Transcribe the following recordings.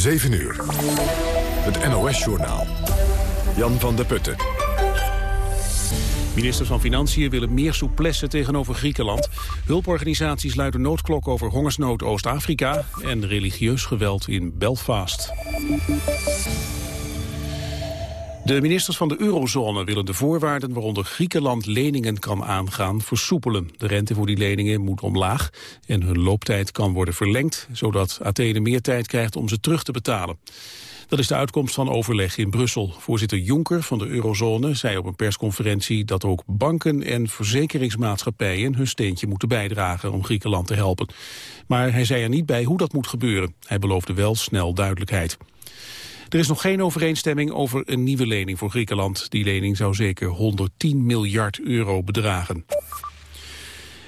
7 uur. Het NOS-journaal. Jan van der Putten. Ministers van Financiën willen meer souplesse tegenover Griekenland. Hulporganisaties luiden noodklok over hongersnood Oost-Afrika... en religieus geweld in Belfast. De ministers van de eurozone willen de voorwaarden waaronder Griekenland leningen kan aangaan versoepelen. De rente voor die leningen moet omlaag en hun looptijd kan worden verlengd, zodat Athene meer tijd krijgt om ze terug te betalen. Dat is de uitkomst van overleg in Brussel. Voorzitter Juncker van de eurozone zei op een persconferentie dat ook banken en verzekeringsmaatschappijen hun steentje moeten bijdragen om Griekenland te helpen. Maar hij zei er niet bij hoe dat moet gebeuren. Hij beloofde wel snel duidelijkheid. Er is nog geen overeenstemming over een nieuwe lening voor Griekenland. Die lening zou zeker 110 miljard euro bedragen.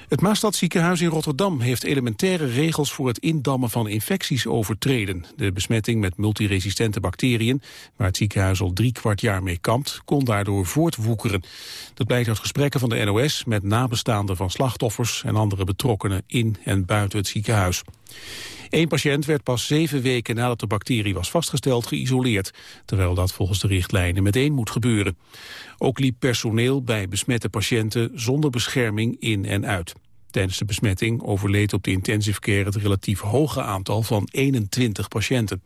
Het Maastadziekenhuis in Rotterdam heeft elementaire regels voor het indammen van infecties overtreden. De besmetting met multiresistente bacteriën, waar het ziekenhuis al drie kwart jaar mee kampt, kon daardoor voortwoekeren. Dat blijkt uit gesprekken van de NOS met nabestaanden van slachtoffers en andere betrokkenen in en buiten het ziekenhuis. Eén patiënt werd pas zeven weken nadat de bacterie was vastgesteld geïsoleerd, terwijl dat volgens de richtlijnen meteen moet gebeuren. Ook liep personeel bij besmette patiënten zonder bescherming in en uit. Tijdens de besmetting overleed op de intensive care het relatief hoge aantal van 21 patiënten.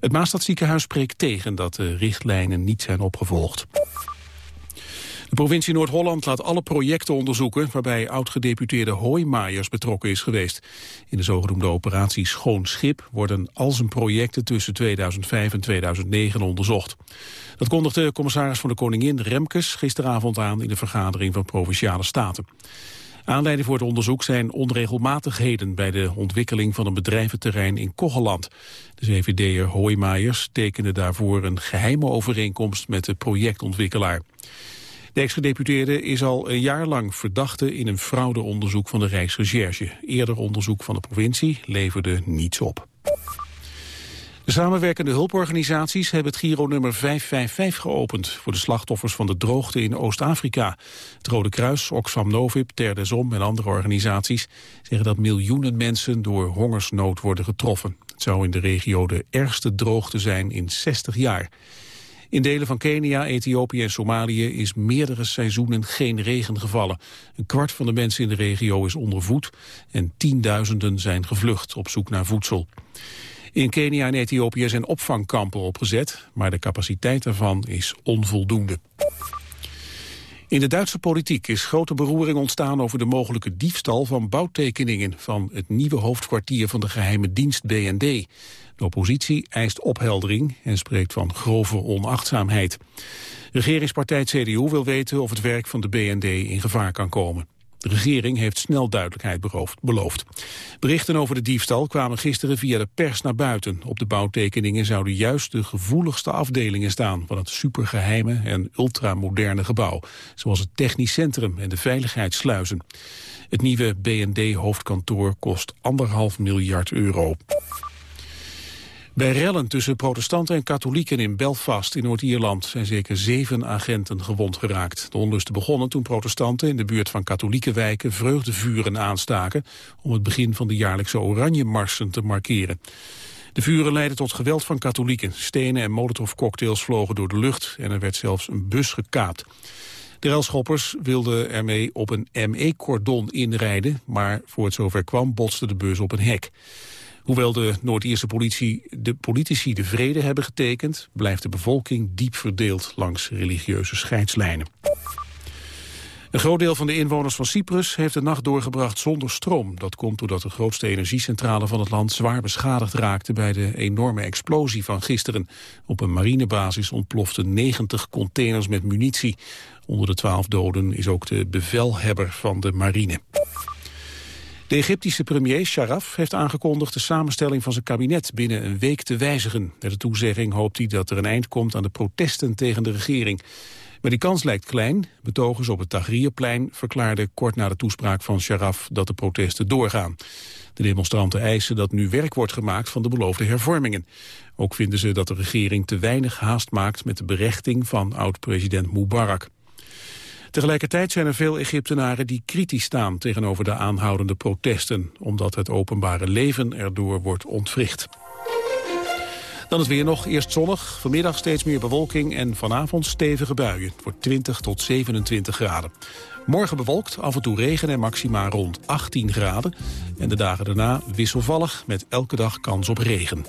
Het Maastadziekenhuis spreekt tegen dat de richtlijnen niet zijn opgevolgd. De provincie Noord-Holland laat alle projecten onderzoeken... waarbij oud-gedeputeerde Hoijmaijers betrokken is geweest. In de zogenoemde operatie Schoon Schip... worden al zijn projecten tussen 2005 en 2009 onderzocht. Dat kondigde commissaris van de Koningin Remkes gisteravond aan... in de vergadering van Provinciale Staten. Aanleiding voor het onderzoek zijn onregelmatigheden bij de ontwikkeling van een bedrijventerrein in Kogeland. De CVD'er Hoijmaijers tekende daarvoor een geheime overeenkomst met de projectontwikkelaar. De ex-gedeputeerde is al een jaar lang verdachte in een fraudeonderzoek van de Rijksrecherche. Eerder onderzoek van de provincie leverde niets op. De samenwerkende hulporganisaties hebben het Giro-nummer 555 geopend... voor de slachtoffers van de droogte in Oost-Afrika. Het Rode Kruis, Oxfam Novib, Ter Desom en andere organisaties... zeggen dat miljoenen mensen door hongersnood worden getroffen. Het zou in de regio de ergste droogte zijn in 60 jaar. In delen van Kenia, Ethiopië en Somalië is meerdere seizoenen geen regen gevallen. Een kwart van de mensen in de regio is ondervoed en tienduizenden zijn gevlucht op zoek naar voedsel. In Kenia en Ethiopië zijn opvangkampen opgezet, maar de capaciteit daarvan is onvoldoende. In de Duitse politiek is grote beroering ontstaan over de mogelijke diefstal van bouwtekeningen van het nieuwe hoofdkwartier van de geheime dienst BND. De oppositie eist opheldering en spreekt van grove onachtzaamheid. Regeringspartij CDU wil weten of het werk van de BND in gevaar kan komen. De regering heeft snel duidelijkheid beloofd. Berichten over de diefstal kwamen gisteren via de pers naar buiten. Op de bouwtekeningen zouden juist de gevoeligste afdelingen staan... van het supergeheime en ultramoderne gebouw. Zoals het technisch centrum en de veiligheidssluizen. Het nieuwe BND-hoofdkantoor kost anderhalf miljard euro. Bij rellen tussen protestanten en katholieken in Belfast in Noord-Ierland zijn zeker zeven agenten gewond geraakt. De onlusten begonnen toen protestanten in de buurt van katholieke wijken vreugdevuren aanstaken om het begin van de jaarlijkse Oranje-marsen te markeren. De vuren leidden tot geweld van katholieken. Stenen en molotovcocktails vlogen door de lucht en er werd zelfs een bus gekaapt. De relschoppers wilden ermee op een ME-cordon inrijden, maar voor het zover kwam botste de bus op een hek. Hoewel de Noord-Ierse politie de politici de vrede hebben getekend... blijft de bevolking diep verdeeld langs religieuze scheidslijnen. Een groot deel van de inwoners van Cyprus heeft de nacht doorgebracht zonder stroom. Dat komt doordat de grootste energiecentrale van het land zwaar beschadigd raakte bij de enorme explosie van gisteren. Op een marinebasis ontploften 90 containers met munitie. Onder de 12 doden is ook de bevelhebber van de marine. De Egyptische premier Sharaf heeft aangekondigd de samenstelling van zijn kabinet binnen een week te wijzigen. Met de toezegging hoopt hij dat er een eind komt aan de protesten tegen de regering. Maar die kans lijkt klein. Betogers op het Tahrirplein verklaarden kort na de toespraak van Sharaf dat de protesten doorgaan. De demonstranten eisen dat nu werk wordt gemaakt van de beloofde hervormingen. Ook vinden ze dat de regering te weinig haast maakt met de berechting van oud-president Mubarak. Tegelijkertijd zijn er veel Egyptenaren die kritisch staan tegenover de aanhoudende protesten, omdat het openbare leven erdoor wordt ontwricht. Dan het weer nog. Eerst zonnig, vanmiddag steeds meer bewolking... en vanavond stevige buien voor 20 tot 27 graden. Morgen bewolkt, af en toe regen en maxima rond 18 graden. En de dagen daarna wisselvallig met elke dag kans op regen.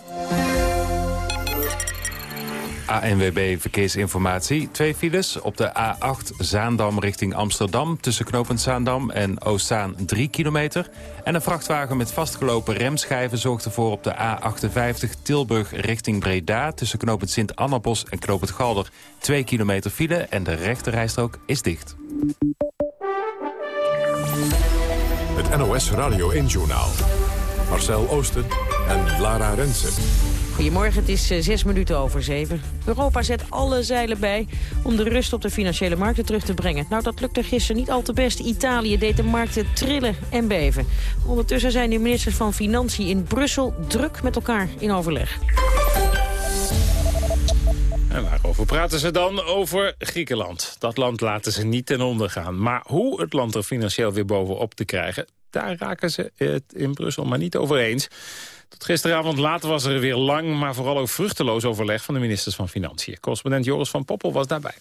ANWB Verkeersinformatie. Twee files op de A8 Zaandam richting Amsterdam... tussen knooppunt Zaandam en Oostzaan 3 kilometer. En een vrachtwagen met vastgelopen remschijven zorgt ervoor op de A58 Tilburg richting Breda... tussen knooppunt Sint-Annabos en knooppunt Galder 2 kilometer file... en de rechterrijstrook is dicht. Het NOS Radio 1-journaal. Marcel Oosten en Lara Rensen. Goedemorgen, het is eh, zes minuten over zeven. Europa zet alle zeilen bij om de rust op de financiële markten terug te brengen. Nou, dat lukte gisteren niet al te best. Italië deed de markten trillen en beven. Ondertussen zijn de ministers van Financiën in Brussel druk met elkaar in overleg. En waarover praten ze dan? Over Griekenland. Dat land laten ze niet ten onder gaan. Maar hoe het land er financieel weer bovenop te krijgen... daar raken ze het in Brussel maar niet over eens. Tot gisteravond later was er weer lang, maar vooral ook vruchteloos overleg... van de ministers van Financiën. Correspondent Joris van Poppel was daarbij.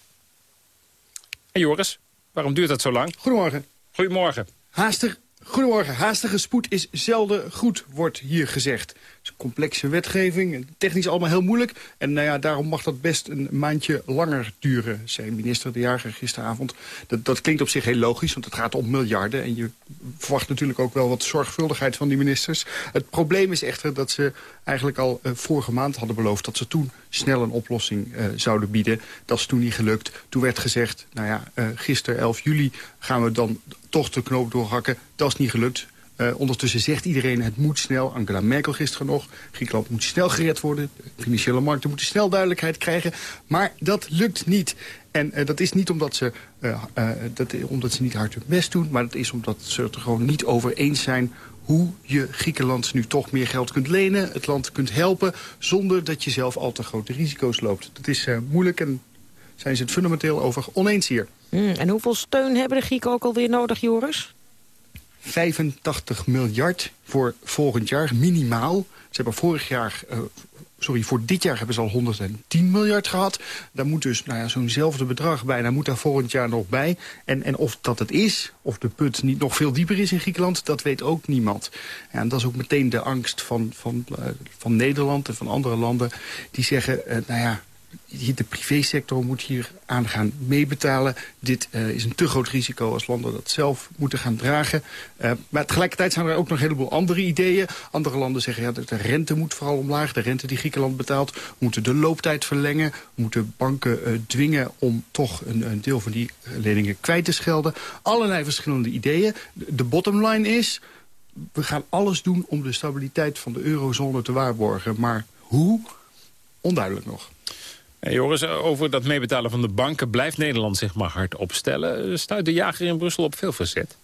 En Joris, waarom duurt dat zo lang? Goedemorgen. Goedemorgen. Haastig, goedemorgen. Haastige spoed is zelden goed, wordt hier gezegd is een complexe wetgeving, technisch allemaal heel moeilijk. En nou ja, daarom mag dat best een maandje langer duren, zei minister De Jager gisteravond. Dat, dat klinkt op zich heel logisch, want het gaat om miljarden. En je verwacht natuurlijk ook wel wat zorgvuldigheid van die ministers. Het probleem is echter dat ze eigenlijk al uh, vorige maand hadden beloofd... dat ze toen snel een oplossing uh, zouden bieden. Dat is toen niet gelukt. Toen werd gezegd, nou ja, uh, gisteren 11 juli gaan we dan toch de knoop doorhakken. Dat is niet gelukt. Uh, ondertussen zegt iedereen het moet snel. Angela Merkel gisteren nog. Griekenland moet snel gered worden. De financiële markten moeten snel duidelijkheid krijgen. Maar dat lukt niet. En uh, dat is niet omdat ze, uh, dat, omdat ze niet hard hun best doen. Maar dat is omdat ze het er gewoon niet over eens zijn hoe je Griekenland nu toch meer geld kunt lenen. Het land kunt helpen zonder dat je zelf al te grote risico's loopt. Dat is moeilijk en zijn ze het fundamenteel over oneens hier. Mm, en hoeveel steun hebben de Grieken ook alweer nodig, Joris? 85 miljard voor volgend jaar, minimaal. Ze hebben vorig jaar... Uh, sorry, voor dit jaar hebben ze al 110 miljard gehad. Daar moet dus nou ja, zo'nzelfde bedrag bij. Daar moet daar volgend jaar nog bij. En, en of dat het is, of de put niet nog veel dieper is in Griekenland... dat weet ook niemand. Ja, en dat is ook meteen de angst van, van, uh, van Nederland en van andere landen. Die zeggen, uh, nou ja, de privésector moet hier aan gaan meebetalen. Dit uh, is een te groot risico als landen dat zelf moeten gaan dragen. Uh, maar tegelijkertijd zijn er ook nog een heleboel andere ideeën. Andere landen zeggen ja, de rente moet vooral omlaag. De rente die Griekenland betaalt. Moeten de looptijd verlengen. We moeten banken uh, dwingen om toch een, een, deel van die leningen kwijt te schelden. Allerlei verschillende ideeën. De, de bottom line is, we gaan alles doen om de stabiliteit van de eurozone te waarborgen. Maar hoe? Onduidelijk nog. Joris, over dat meebetalen van de banken blijft Nederland zich maar hard opstellen. Stuit de jager in Brussel op veel verzet?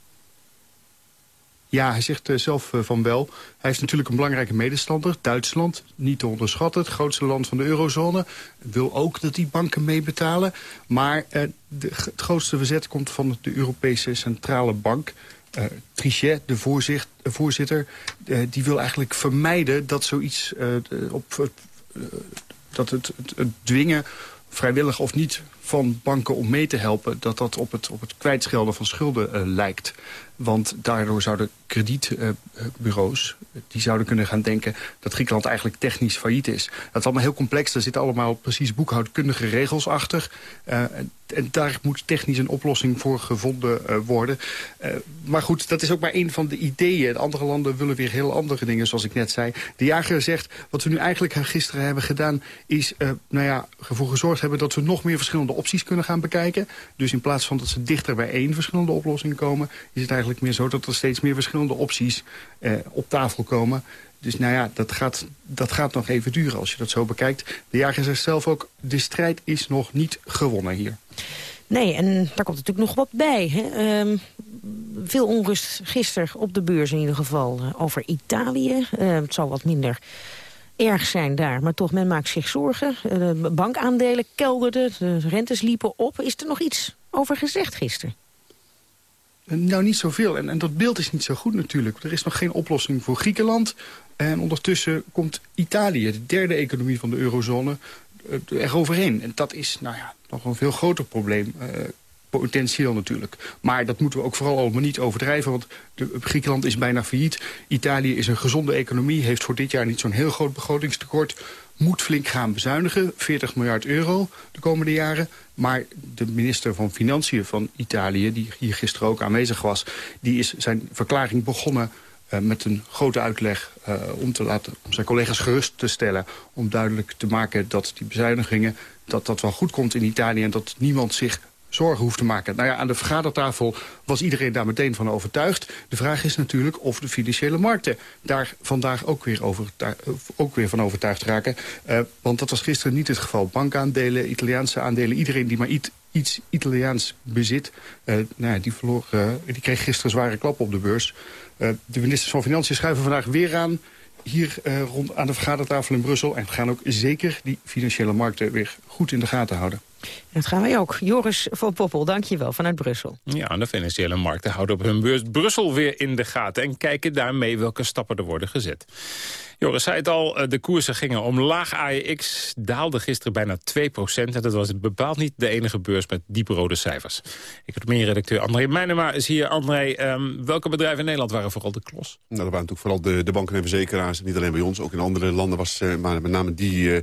Ja, hij zegt uh, zelf uh, van wel. Hij heeft natuurlijk een belangrijke medestander, Duitsland. Niet te onderschatten, het grootste land van de eurozone. Wil ook dat die banken meebetalen. Maar de, het grootste verzet komt van de Europese Centrale Bank. Trichet, de voorzitter, die wil eigenlijk vermijden dat zoiets op dat het, het, dwingen, vrijwillig of niet, van banken om mee te helpen... dat dat op het, op het kwijtschelden van schulden uh, lijkt. Want daardoor zouden kredietbureaus uh, die zouden kunnen gaan denken... dat Griekenland eigenlijk technisch failliet is. Dat is allemaal heel complex. Er zitten allemaal precies boekhoudkundige regels achter. Uh, en daar moet technisch een oplossing voor gevonden uh, worden. Uh, maar goed, dat is ook maar één van de ideeën. De andere landen willen weer heel andere dingen, zoals ik net zei. De jager zegt, wat we nu eigenlijk gisteren hebben gedaan... is uh, nou ja, ervoor gezorgd hebben dat we nog meer verschillende opties kunnen gaan bekijken. Dus in plaats van dat ze dichter bij één verschillende oplossing komen... is het eigenlijk meer zo dat er steeds meer verschillende opties op tafel komen... Dus nou ja, dat gaat, dat gaat nog even duren als je dat zo bekijkt. De jager zegt zelf ook, de strijd is nog niet gewonnen hier. Nee, en daar komt natuurlijk nog wat bij. Hè? Um, veel onrust gisteren op de beurs in ieder geval uh, over Italië. Uh, het zal wat minder erg zijn daar, maar toch, men maakt zich zorgen. De bankaandelen kelderden, de rentes liepen op. Is er nog iets over gezegd gisteren? Nou, niet zoveel. En, en dat beeld is niet zo goed natuurlijk. Er is nog geen oplossing voor Griekenland. En ondertussen komt Italië, de derde economie van de eurozone, er overheen. En dat is nou ja, nog een veel groter probleem potentieel natuurlijk. Maar dat moeten we ook vooral allemaal niet overdrijven... want de, Griekenland is bijna failliet. Italië is een gezonde economie, heeft voor dit jaar niet zo'n heel groot begrotingstekort... moet flink gaan bezuinigen, 40 miljard euro de komende jaren. Maar de minister van Financiën van Italië, die hier gisteren ook aanwezig was... die is zijn verklaring begonnen uh, met een grote uitleg uh, om, te laten, om zijn collega's gerust te stellen... om duidelijk te maken dat die bezuinigingen dat dat wel goed komt in Italië... en dat niemand zich zorgen hoeft te maken. Nou ja, aan de vergadertafel was iedereen daar meteen van overtuigd. De vraag is natuurlijk of de financiële markten daar vandaag ook weer, over, ook weer van overtuigd raken. Uh, want dat was gisteren niet het geval. Bankaandelen, Italiaanse aandelen, iedereen die maar iets, iets Italiaans bezit... Uh, nou ja, die, verloor, uh, die kreeg gisteren zware klap op de beurs. de ministers van Financiën schuiven vandaag weer aan hier rond aan de vergadertafel in Brussel. En gaan ook zeker die financiële markten weer goed in de gaten houden. Dat gaan wij ook. Joris van Poppel, dankjewel, vanuit Brussel. Ja, de financiële markten houden op hun beurs Brussel weer in de gaten... en kijken daarmee welke stappen er worden gezet. Joris zei het al, eh, de koersen gingen omlaag. AEX daalde gisteren bijna 2% En dat was bepaald niet de enige beurs met dieprode cijfers. Economie-redacteur André Meijnema is hier. André, um, welke bedrijven in Nederland waren vooral de klos? Nou, dat waren natuurlijk vooral de, de banken en verzekeraars. Niet alleen bij ons, ook in andere landen was uh, maar met name die... Uh,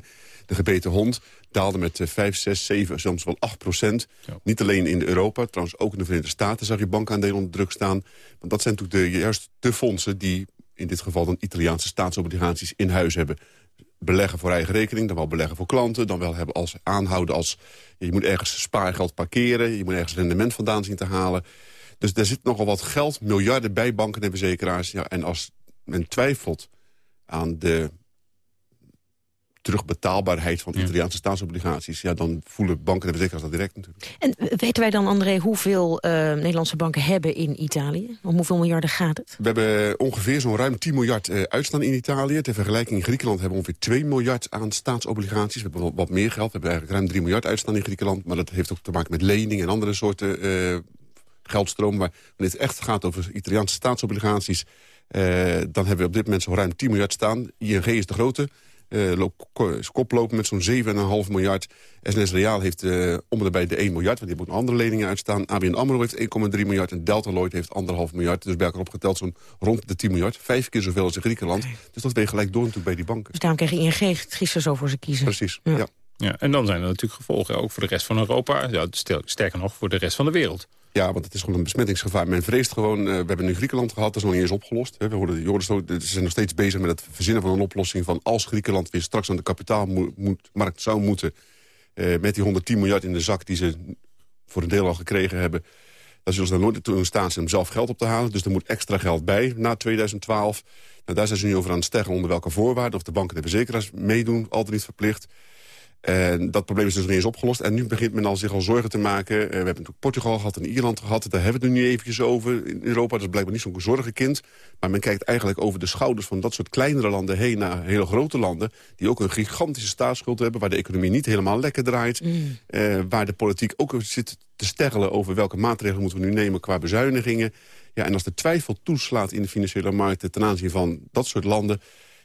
de gebeten hond daalde met 5, 6, 7, soms wel 8 procent. Niet alleen in Europa, trouwens ook in de Verenigde Staten... zag je bankaandelen onder druk staan. Want dat zijn natuurlijk de, juist de fondsen die in dit geval dan Italiaanse staatsobligaties in huis hebben. Beleggen voor eigen rekening, dan wel beleggen voor klanten... dan wel hebben als aanhouden als... je moet ergens spaargeld parkeren... je moet ergens rendement vandaan zien te halen. Dus daar zit nogal wat geld, miljarden bij banken en verzekeraars. Ja, en als men twijfelt aan de terugbetaalbaarheid van Italiaanse staatsobligaties... Ja, dan voelen banken en verzekeraars dat direct natuurlijk. En weten wij dan, André, hoeveel uh, Nederlandse banken hebben in Italië? Om hoeveel miljarden gaat het? We hebben ongeveer zo'n ruim 10 miljard uh, uitstaan in Italië. Ter vergelijking in Griekenland hebben we ongeveer 2 miljard aan staatsobligaties. We hebben wat meer geld. We hebben eigenlijk ruim 3 miljard uitstaan in Griekenland. Maar dat heeft ook te maken met leningen en andere soorten uh, geldstroom. Maar wanneer het echt gaat over Italiaanse staatsobligaties... dan hebben we op dit moment zo'n ruim 10 miljard staan. ING is de grote uh, koplopen met zo'n 7,5 miljard. SNS Reaal heeft uh, om en bij de 1 miljard, want die hebben ook andere leningen uitstaan. ABN AMRO heeft 1,3 miljard en Delta Lloyd heeft 1,5 miljard. Dus bij elkaar opgeteld zo'n rond de 10 miljard. Vijf keer zoveel als in Griekenland. Dus dat weegt gelijk door natuurlijk bij die banken. Dus daarom kreeg ING gisteren zo voor ze kiezen. Precies, ja. ja. en dan zijn er natuurlijk gevolgen, ook voor de rest van Europa. Ja, sterker nog, voor de rest van de wereld. Ja, want het is gewoon een besmettingsgevaar. Men vreest gewoon, uh, we hebben nu Griekenland gehad, dat is nog niet eens opgelost. Hè. We hoorden, Joris, ze zijn nog steeds bezig met het verzinnen van een oplossing... van als Griekenland weer straks aan de kapitaalmarkt zou moeten... Uh, met die 110 miljard in de zak die ze voor een deel al gekregen hebben... dan zullen ze dan nooit toe in staat zijn om zelf geld op te halen. Dus er moet extra geld bij na 2012. Nou, daar zijn ze nu over aan het steggen onder welke voorwaarden... of de banken en de verzekeraars meedoen, altijd niet verplicht... En dat probleem is dus nog niet eens opgelost. En nu begint men al zich al zorgen te maken. Uh, we hebben natuurlijk Portugal gehad en Ierland gehad. Daar hebben we het nu eventjes over in Europa. Dat is blijkbaar niet zo'n zorgenkind. Maar men kijkt eigenlijk over de schouders van dat soort kleinere landen... heen naar hele grote landen... die ook een gigantische staatsschuld hebben... waar de economie niet helemaal lekker draait. Mm. Uh, waar de politiek ook zit te sterrelen over welke maatregelen moeten we nu nemen... qua bezuinigingen. Ja, en als de twijfel toeslaat in de financiële markten... ten aanzien van dat soort landen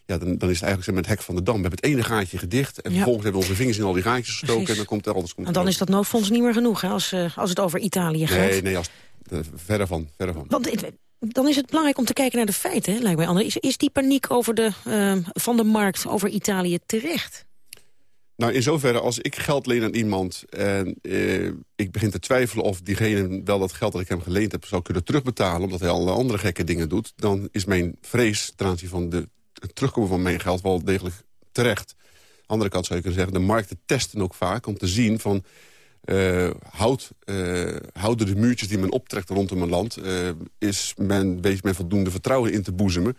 ja, dan, dan is het eigenlijk met het hek van de dam. We hebben het ene gaatje gedicht en vervolgens hebben we onze vingers in al die gaatjes gestoken... en dan komt er alles... Komt en dan is dat noodfonds niet meer genoeg hè, als, uh, als het over Italië gaat. Nee, nee als, uh, verder van. Verder van. Want dan is het belangrijk om te kijken naar de feiten, hè, lijkt mij. André. Is, is die paniek over de, uh, van de markt over Italië terecht? Nou, in zoverre, als ik geld leen aan iemand... en uh, ik begin te twijfelen of diegene wel dat geld dat ik hem geleend heb... zou kunnen terugbetalen, omdat hij alle andere gekke dingen doet... dan is mijn vrees ten aanzien van de het terugkomen van mijn geld wel degelijk terecht. Aan de andere kant zou je kunnen zeggen, de markten testen ook vaak... om te zien van, uh, houdt, uh, houden de muurtjes die men optrekt rondom een land... Uh, is men bezig met voldoende vertrouwen in te boezemen.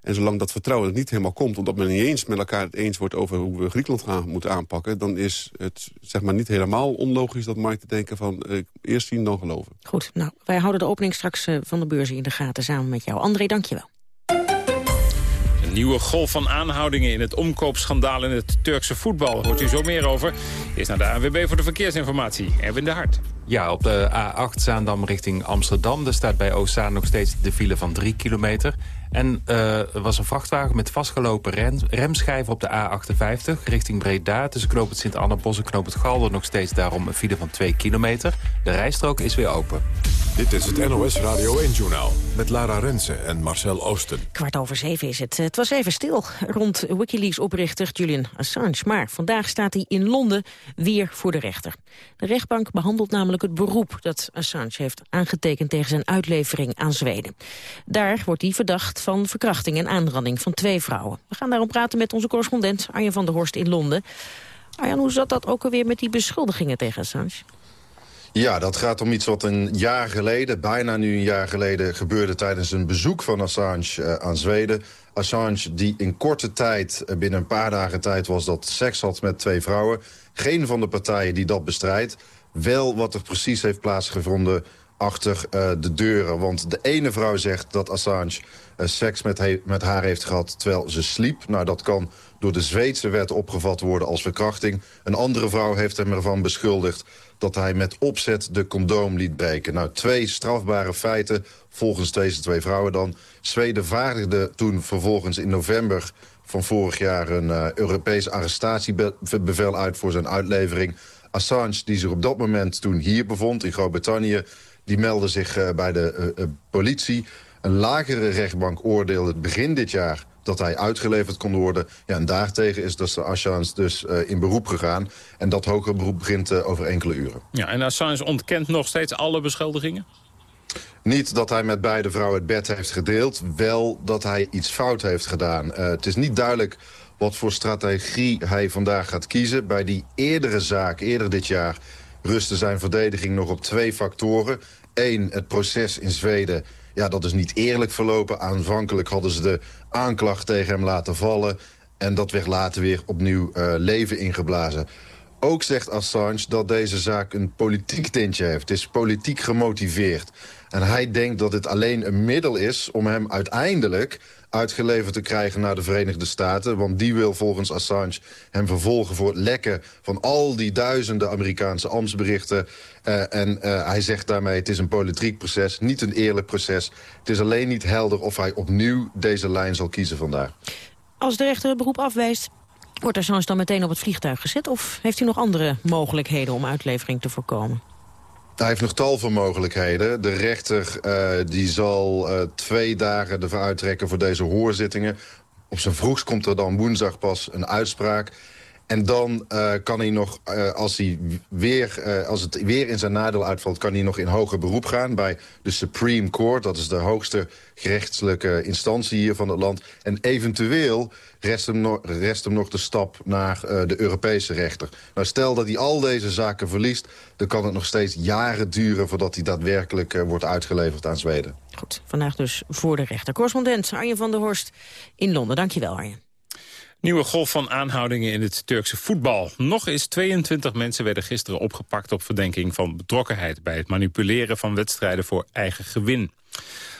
En zolang dat vertrouwen er niet helemaal komt... omdat men niet eens met elkaar het eens wordt over hoe we Griekenland gaan moeten aanpakken... dan is het zeg maar, niet helemaal onlogisch dat markten denken van... eerst zien dan geloven. Goed, nou, wij houden de opening straks van de beurs in de gaten samen met jou. André, dank je wel nieuwe golf van aanhoudingen in het omkoopschandaal in het Turkse voetbal. Daar hoort u zo meer over. Eerst naar de ANWB voor de verkeersinformatie. Erwin de Hart. Ja, op de A8 Zaandam richting Amsterdam. Er staat bij Oostzaan nog steeds de file van 3 kilometer. En uh, er was een vrachtwagen met vastgelopen rem, remschijven op de A58 richting Breda. Tussen knoop het Sint-Annabos en knoop het Galder nog steeds daarom een file van 2 kilometer. De rijstrook is weer open. Dit is het NOS Radio 1-journaal met Lara Rensen en Marcel Oosten. Kwart over zeven is het. Het was even stil rond Wikileaks-oprichter Julian Assange. Maar vandaag staat hij in Londen weer voor de rechter. De rechtbank behandelt namelijk het beroep dat Assange heeft aangetekend tegen zijn uitlevering aan Zweden. Daar wordt hij verdacht van verkrachting en aanranding van twee vrouwen. We gaan daarom praten met onze correspondent Arjen van der Horst in Londen. Arjan, hoe zat dat ook alweer met die beschuldigingen tegen Assange? Ja, dat gaat om iets wat een jaar geleden, bijna nu een jaar geleden... gebeurde tijdens een bezoek van Assange uh, aan Zweden. Assange die in korte tijd, uh, binnen een paar dagen tijd... was dat seks had met twee vrouwen. Geen van de partijen die dat bestrijdt. Wel wat er precies heeft plaatsgevonden achter uh, de deuren. Want de ene vrouw zegt dat Assange uh, seks met, met haar heeft gehad terwijl ze sliep. Nou, dat kan door de Zweedse wet opgevat worden als verkrachting. Een andere vrouw heeft hem ervan beschuldigd dat hij met opzet de condoom liet breken. Nou, twee strafbare feiten volgens deze twee vrouwen dan. Zweden vaardigde toen vervolgens in november van vorig jaar... een uh, Europees arrestatiebevel uit voor zijn uitlevering. Assange, die zich op dat moment toen hier bevond in Groot-Brittannië... die meldde zich uh, bij de uh, politie. Een lagere rechtbank oordeelde begin dit jaar dat hij uitgeleverd kon worden. Ja, en daartegen is dus Assange dus uh, in beroep gegaan. En dat hogere beroep begint uh, over enkele uren. Ja, en Assange ontkent nog steeds alle beschuldigingen? Niet dat hij met beide vrouwen het bed heeft gedeeld. Wel dat hij iets fout heeft gedaan. Uh, het is niet duidelijk wat voor strategie hij vandaag gaat kiezen. Bij die eerdere zaak, eerder dit jaar... rustte zijn verdediging nog op twee factoren. Eén, het proces in Zweden ja, dat is niet eerlijk verlopen. Aanvankelijk hadden ze de aanklacht tegen hem laten vallen... en dat werd later weer opnieuw uh, leven ingeblazen. Ook zegt Assange dat deze zaak een politiek tintje heeft. Het is politiek gemotiveerd. En hij denkt dat het alleen een middel is om hem uiteindelijk uitgeleverd te krijgen naar de Verenigde Staten. Want die wil volgens Assange hem vervolgen voor het lekken van al die duizenden Amerikaanse ambtsberichten. Uh, en uh, hij zegt daarmee, het is een politiek proces, niet een eerlijk proces. Het is alleen niet helder of hij opnieuw deze lijn zal kiezen vandaag. Als de rechter het beroep afwijst, wordt Assange dan meteen op het vliegtuig gezet? Of heeft u nog andere mogelijkheden om uitlevering te voorkomen? Hij heeft nog tal van mogelijkheden. De rechter uh, die zal uh, twee dagen ervoor uittrekken voor deze hoorzittingen. Op zijn vroegst komt er dan woensdag pas een uitspraak. En dan uh, kan hij nog, uh, als, hij weer, uh, als het weer in zijn nadeel uitvalt... kan hij nog in hoger beroep gaan bij de Supreme Court. Dat is de hoogste gerechtselijke instantie hier van het land. En eventueel rest hem, no rest hem nog de stap naar de Europese rechter. Nou, stel dat hij al deze zaken verliest... dan kan het nog steeds jaren duren... voordat hij daadwerkelijk wordt uitgeleverd aan Zweden. Goed, vandaag dus voor de rechter. Correspondent Arjen van der Horst in Londen. Dankjewel, Arjen. Nieuwe golf van aanhoudingen in het Turkse voetbal. Nog eens 22 mensen werden gisteren opgepakt op verdenking van betrokkenheid... bij het manipuleren van wedstrijden voor eigen gewin.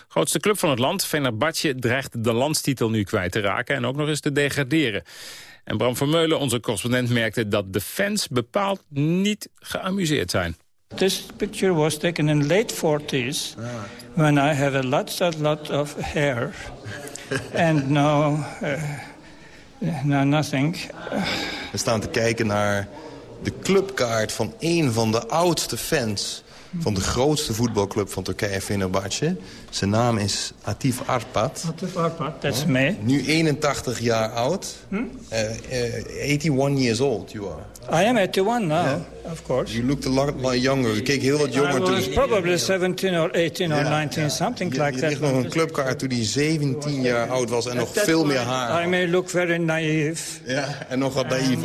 Grootste club van het land, Fenerbahce, dreigt de landstitel nu kwijt te raken... en ook nog eens te degraderen. En Bram Vermeulen, onze correspondent, merkte dat de fans bepaald niet geamuseerd zijn. This picture was taken in late 40s, when I have a lot, a lot of hair. and now... Uh, nou, nothing. We staan te kijken naar de clubkaart van een van de oudste fans... van de grootste voetbalclub van Turkije, Fenerbahce. Zijn naam is Atif Arpad. Atif Arpad, that's me. Nu 81 jaar oud. Hm? Uh, uh, 81 years old you are. I am 81 now, yeah. of course. You looked a lot younger. You keek heel wat jonger toen. I was probably 17 or 18 or 19, something like that. Je nog een clubkaart toen hij 17 jaar oud was en nog veel meer haar. I may look very naive. Ja, en nog wat naïef.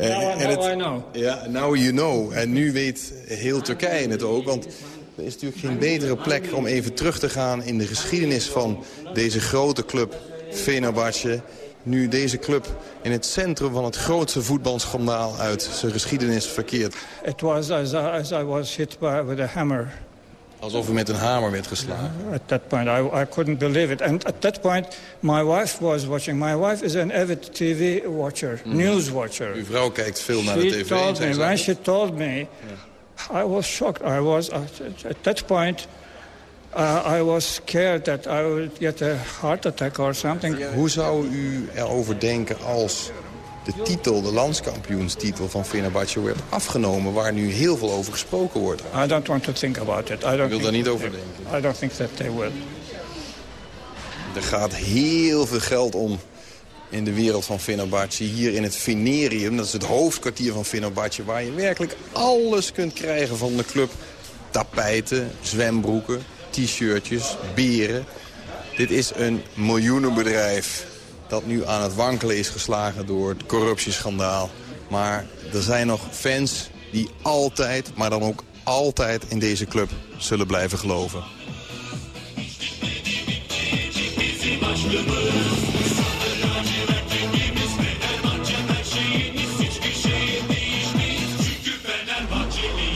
Now, now het, I know. Ja, now you know. En nu weet heel Turkije het ook, want er is natuurlijk geen betere plek om even terug te gaan in de geschiedenis van deze grote club Fenerbahce. Nu deze club in het centrum van het grootste voetbalschandaal uit zijn geschiedenis verkeert. It was as I, as I was hit by, with a hammer. Alsof u met een hamer werd geslagen. Yeah, at that point, I, I couldn't believe it. And at that point, my wife was watching. My wife is an avid TV watcher, mm. news watcher. Uw vrouw kijkt veel naar she de tv. Told me, when she told me... Yeah I was shocked. I was at, at that point. Uh, I was scared that I would get a heart attack or something. Hoe zou u erover denken als de titel, de landskampioenstitel van Fenerbahce werd afgenomen... waar nu heel veel over gesproken wordt? I don't want to think about it. I don't wil daar niet over denken? I don't think that they will. Er gaat heel veel geld om in de wereld van Fenerbahce. Hier in het Venerium, dat is het hoofdkwartier van Fenerbahce... waar je werkelijk alles kunt krijgen van de club. Tapijten, zwembroeken, t-shirtjes, beren. Dit is een miljoenenbedrijf dat nu aan het wankelen is geslagen door het corruptieschandaal. Maar er zijn nog fans die altijd, maar dan ook altijd in deze club zullen blijven geloven.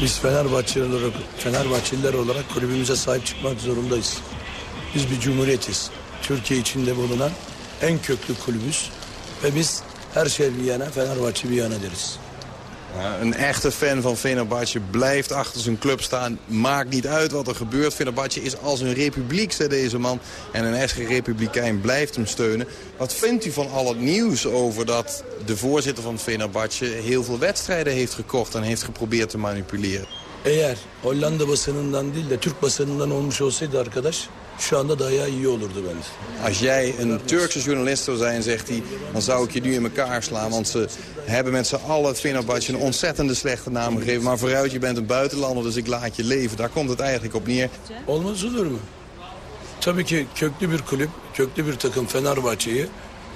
Biz Fenerbahçeliler olarak, Fenerbahçeliler olarak kulübümüze sahip çıkmak zorundayız. Biz bir cumhuriyetiz. Türkiye içinde bulunan en köklü kulübüz. Ve biz her şey bir yana, Fenerbahçe bir yana deriz. Ja, een echte fan van Fenerbahce blijft achter zijn club staan. Maakt niet uit wat er gebeurt. Fenerbahce is als een republiek, zei deze man. En een echte republikein blijft hem steunen. Wat vindt u van al het nieuws over dat de voorzitter van Fenerbahce... heel veel wedstrijden heeft gekocht en heeft geprobeerd te manipuleren? Eğer Hollanda basınından değil de Türk basınından olmuş olsaydı arkadaş... şu anda dayağı iyi olurdu bence. Als jij een Turkse journalist zou zijn, zegt hij... dan zou ik je nu in elkaar slaan. Want ze hebben met z'n allen Fenerbahce een ontzettende slechte naam gegeven. Maar vooruit, je bent een buitenlander, dus ik laat je leven. Daar komt het eigenlijk op neer. Olmaz olur mu? Tabii ki köklü bir kulüp, köklü bir takım Fenerbahçe'yi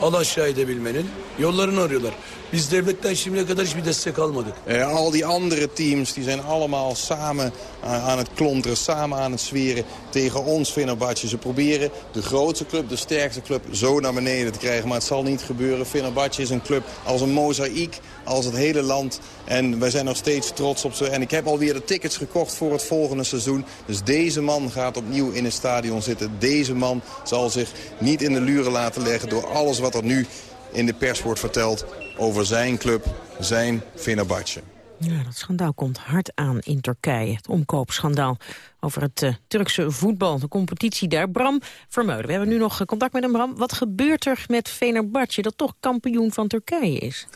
al aşağı edebilmenin yollarını arıyorlar. Biz devletten şimdiye kadar hiçbir destek almadık. Eh, al die andere teams die zijn allemaal samen aan het klonteren, samen aan het zweren tegen ons Fenerbahce. Ze proberen de grootste club, de sterkste club zo naar beneden te krijgen. Maar het zal niet gebeuren. Fenerbahce is een club als een mozaïek, als het hele land. En wij zijn nog steeds trots op ze. En ik heb alweer de tickets gekocht voor het volgende seizoen. Dus deze man gaat opnieuw in het stadion zitten. Deze man zal zich niet in de luren laten leggen door alles wat er nu in de pers wordt verteld over zijn club, zijn Fenerbahce. Ja, dat schandaal komt hard aan in Turkije. Het omkoopschandaal over het uh, Turkse voetbal, de competitie daar. Bram Vermeulen, we hebben nu nog contact met hem, Bram. Wat gebeurt er met Fenerbahce, dat toch kampioen van Turkije is?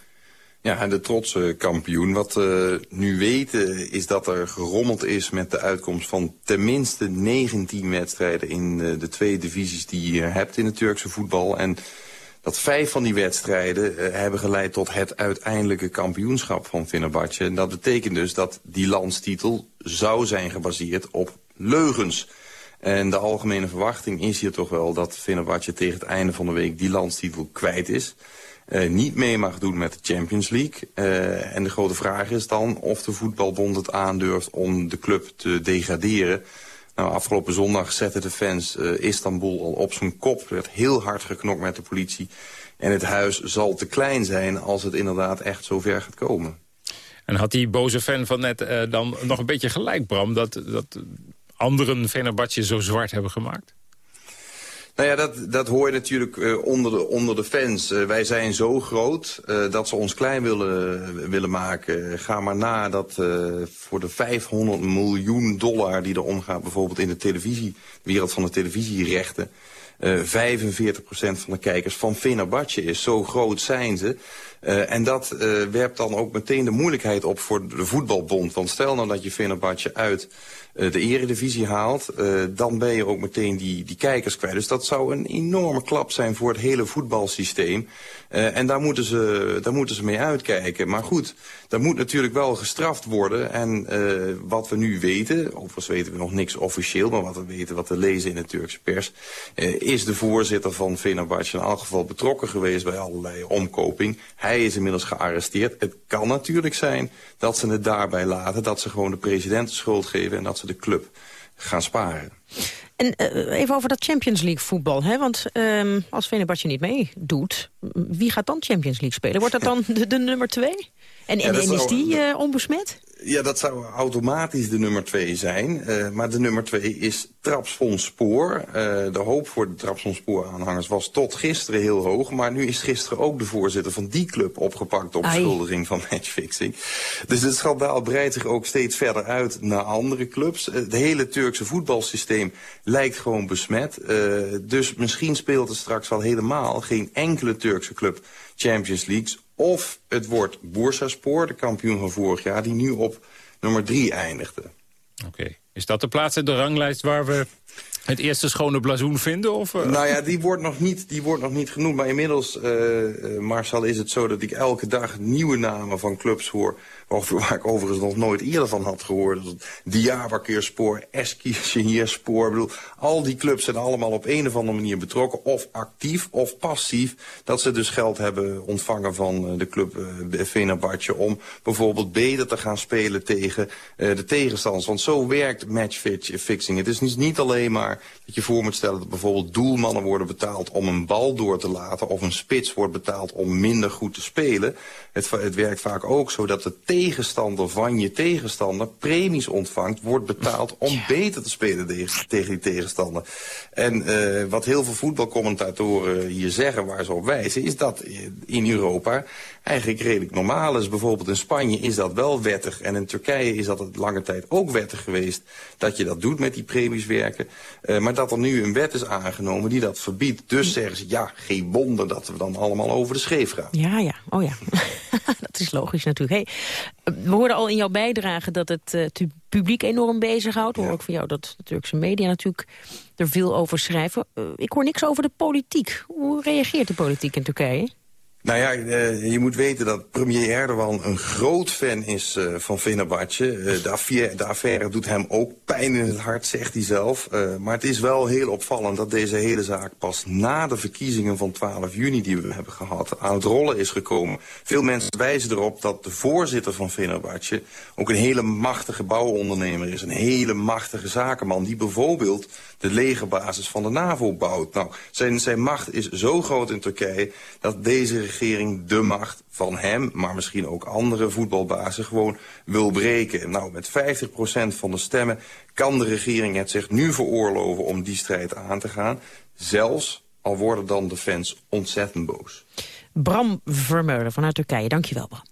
Ja, de trotse kampioen. Wat we nu weten is dat er gerommeld is met de uitkomst van tenminste 19 wedstrijden in de, de twee divisies die je hebt in het Turkse voetbal. En dat vijf van die wedstrijden uh, hebben geleid tot het uiteindelijke kampioenschap van Fenerbahce. En dat betekent dus dat die landstitel zou zijn gebaseerd op leugens. En de algemene verwachting is hier toch wel dat Fenerbahce tegen het einde van de week die landstitel kwijt is. Uh, niet mee mag doen met de Champions League. Uh, en de grote vraag is dan of de voetbalbond het aandurft om de club te degraderen. Nou, afgelopen zondag zetten de fans uh, Istanbul al op zijn kop. Er werd heel hard geknokt met de politie. En het huis zal te klein zijn als het inderdaad echt zover gaat komen. En had die boze fan van net uh, dan nog een beetje gelijk, Bram... dat, dat anderen Fenerbahce zo zwart hebben gemaakt? Nou ja, dat, dat hoor je natuurlijk uh, onder, de, onder de fans. Uh, wij zijn zo groot uh, dat ze ons klein willen, willen maken. Ga maar na dat voor de 500 miljoen dollar die er omgaat... bijvoorbeeld in de televisie, wereld van de televisierechten... 45% van de kijkers van Fenerbahce is. Zo groot zijn ze. En dat werpt dan ook meteen de moeilijkheid op voor de voetbalbond. Want stel nou dat je Fenerbahce uit de eredivisie haalt... dan ben je ook meteen die, die kijkers kwijt. Dus dat zou een enorme klap zijn voor het hele voetbalsysteem. En daar moeten, ze, daar moeten ze mee uitkijken. Maar goed, dat moet natuurlijk wel gestraft worden. En wat we nu weten, overigens weten we nog niks officieel... maar wat we weten, wat we lezen in de Turkse pers... is de voorzitter van Fenerbahce in elk geval betrokken geweest bij allerlei omkoping... Hij is inmiddels gearresteerd. Het kan natuurlijk zijn dat ze het daarbij laten... dat ze gewoon de president de schuld geven... en dat ze de club gaan sparen. En uh, even over dat Champions League voetbal. Hè? Want uh, als Fenerbahce niet meedoet, wie gaat dan Champions League spelen? Wordt dat dan de, de nummer twee? En, ja, en, en is die uh, onbesmet? Ja, dat zou automatisch de nummer twee zijn. Uh, maar de nummer twee is Trapsonspoor. Uh, de hoop voor de Trapsonspoor-aanhangers was tot gisteren heel hoog. Maar nu is gisteren ook de voorzitter van die club opgepakt... op beschuldiging van matchfixing. Dus het schandaal breidt zich ook steeds verder uit naar andere clubs. Uh, het hele Turkse voetbalsysteem lijkt gewoon besmet. dus misschien speelt er straks wel helemaal geen enkele Turkse club Champions League of het wordt Bursaspor, de kampioen van vorig jaar... die nu op nummer drie eindigde. Oké. Is dat de plaats in de ranglijst waar we het eerste schone blazoen vinden? Of, uh... Nou ja, die wordt nog niet, die wordt nog niet genoemd. Maar inmiddels, uh, Marcel, is het zo dat ik elke dag nieuwe namen van clubs hoor... Over, waar ik overigens nog nooit eerder van had gehoord. Diyarbakir-spoor, Eskişehir-spoor. bedoel, al die clubs zijn allemaal op een of andere manier betrokken. Of actief of passief. Dat ze dus geld hebben ontvangen van eh, de club uh, om bijvoorbeeld beter te gaan spelen tegen uh, de tegenstanders. Want zo werkt matchfixing. Het is niet, alleen maar dat je voor moet stellen... dat bijvoorbeeld doelmannen worden betaald om een bal door te laten... of een spits wordt betaald om minder goed te spelen. Het, het werkt vaak ook zo dat de van je tegenstander premies ontvangt... wordt betaald om beter te spelen tegen, tegen die tegenstander. En uh, wat heel veel voetbalcommentatoren hier zeggen, waar ze op wijzen... is dat in Europa eigenlijk redelijk normaal is. Bijvoorbeeld in Spanje is dat wel wettig. En in Turkije is dat het lange tijd ook wettig geweest... dat je dat doet met die premies werken. Uh, maar dat er nu een wet is aangenomen die dat verbiedt. Dus zeggen ze, ja, geen wonder dat we dan allemaal over de scheef gaan. Ja, ja, oh ja. dat is logisch natuurlijk. Hey, we hoorden al in jouw bijdrage dat het uh, publiek enorm bezighoudt. Hoor ook van jou dat de Turkse media natuurlijk er veel over schrijven. Uh, ik hoor niks over de politiek. Hoe reageert de politiek in Turkije? Nou ja, uh, je moet weten dat premier Erdogan een groot fan is uh, van Fenerbahce. De, affaire, de, affaire, doet hem ook pijn in het hart, zegt hij zelf. maar het is wel heel opvallend dat deze hele zaak pas na de verkiezingen van 12 juni die we hebben gehad aan het rollen is gekomen. Veel mensen wijzen erop dat de voorzitter van Fenerbahce ook een hele machtige bouwondernemer is. Een hele machtige zakenman die bijvoorbeeld de legerbasis van de NAVO bouwt. Nou, zijn, zijn macht is zo groot in Turkije dat deze regering de macht van hem, maar misschien ook andere voetbalbazen, gewoon wil breken. Nou, met 50% van de stemmen kan de regering het zich nu veroorloven om die strijd aan te gaan. Zelfs al worden dan de fans ontzettend boos. Bram Vermeulen vanuit Turkije, dankjewel Bram.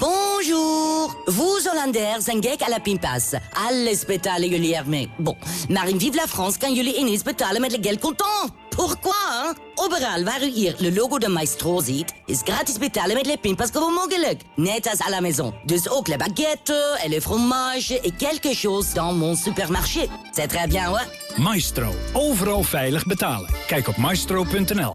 Bonjour! Vous Hollanders zijn gek à la pinpas. Alles betalen jullie ermee. Bon, maar in Vive la France kan jullie ineens betalen met le geld contant. Pourquoi? Overal waar u hier le logo de Maestro ziet, is gratis betalen met le pinpas gewoon mogelijk. Net als à la maison. Dus ook le baguette et le fromage et quelque chose dans mon supermarché. C'est très bien, hoor. Maestro. Overal veilig betalen. Kijk op maestro.nl.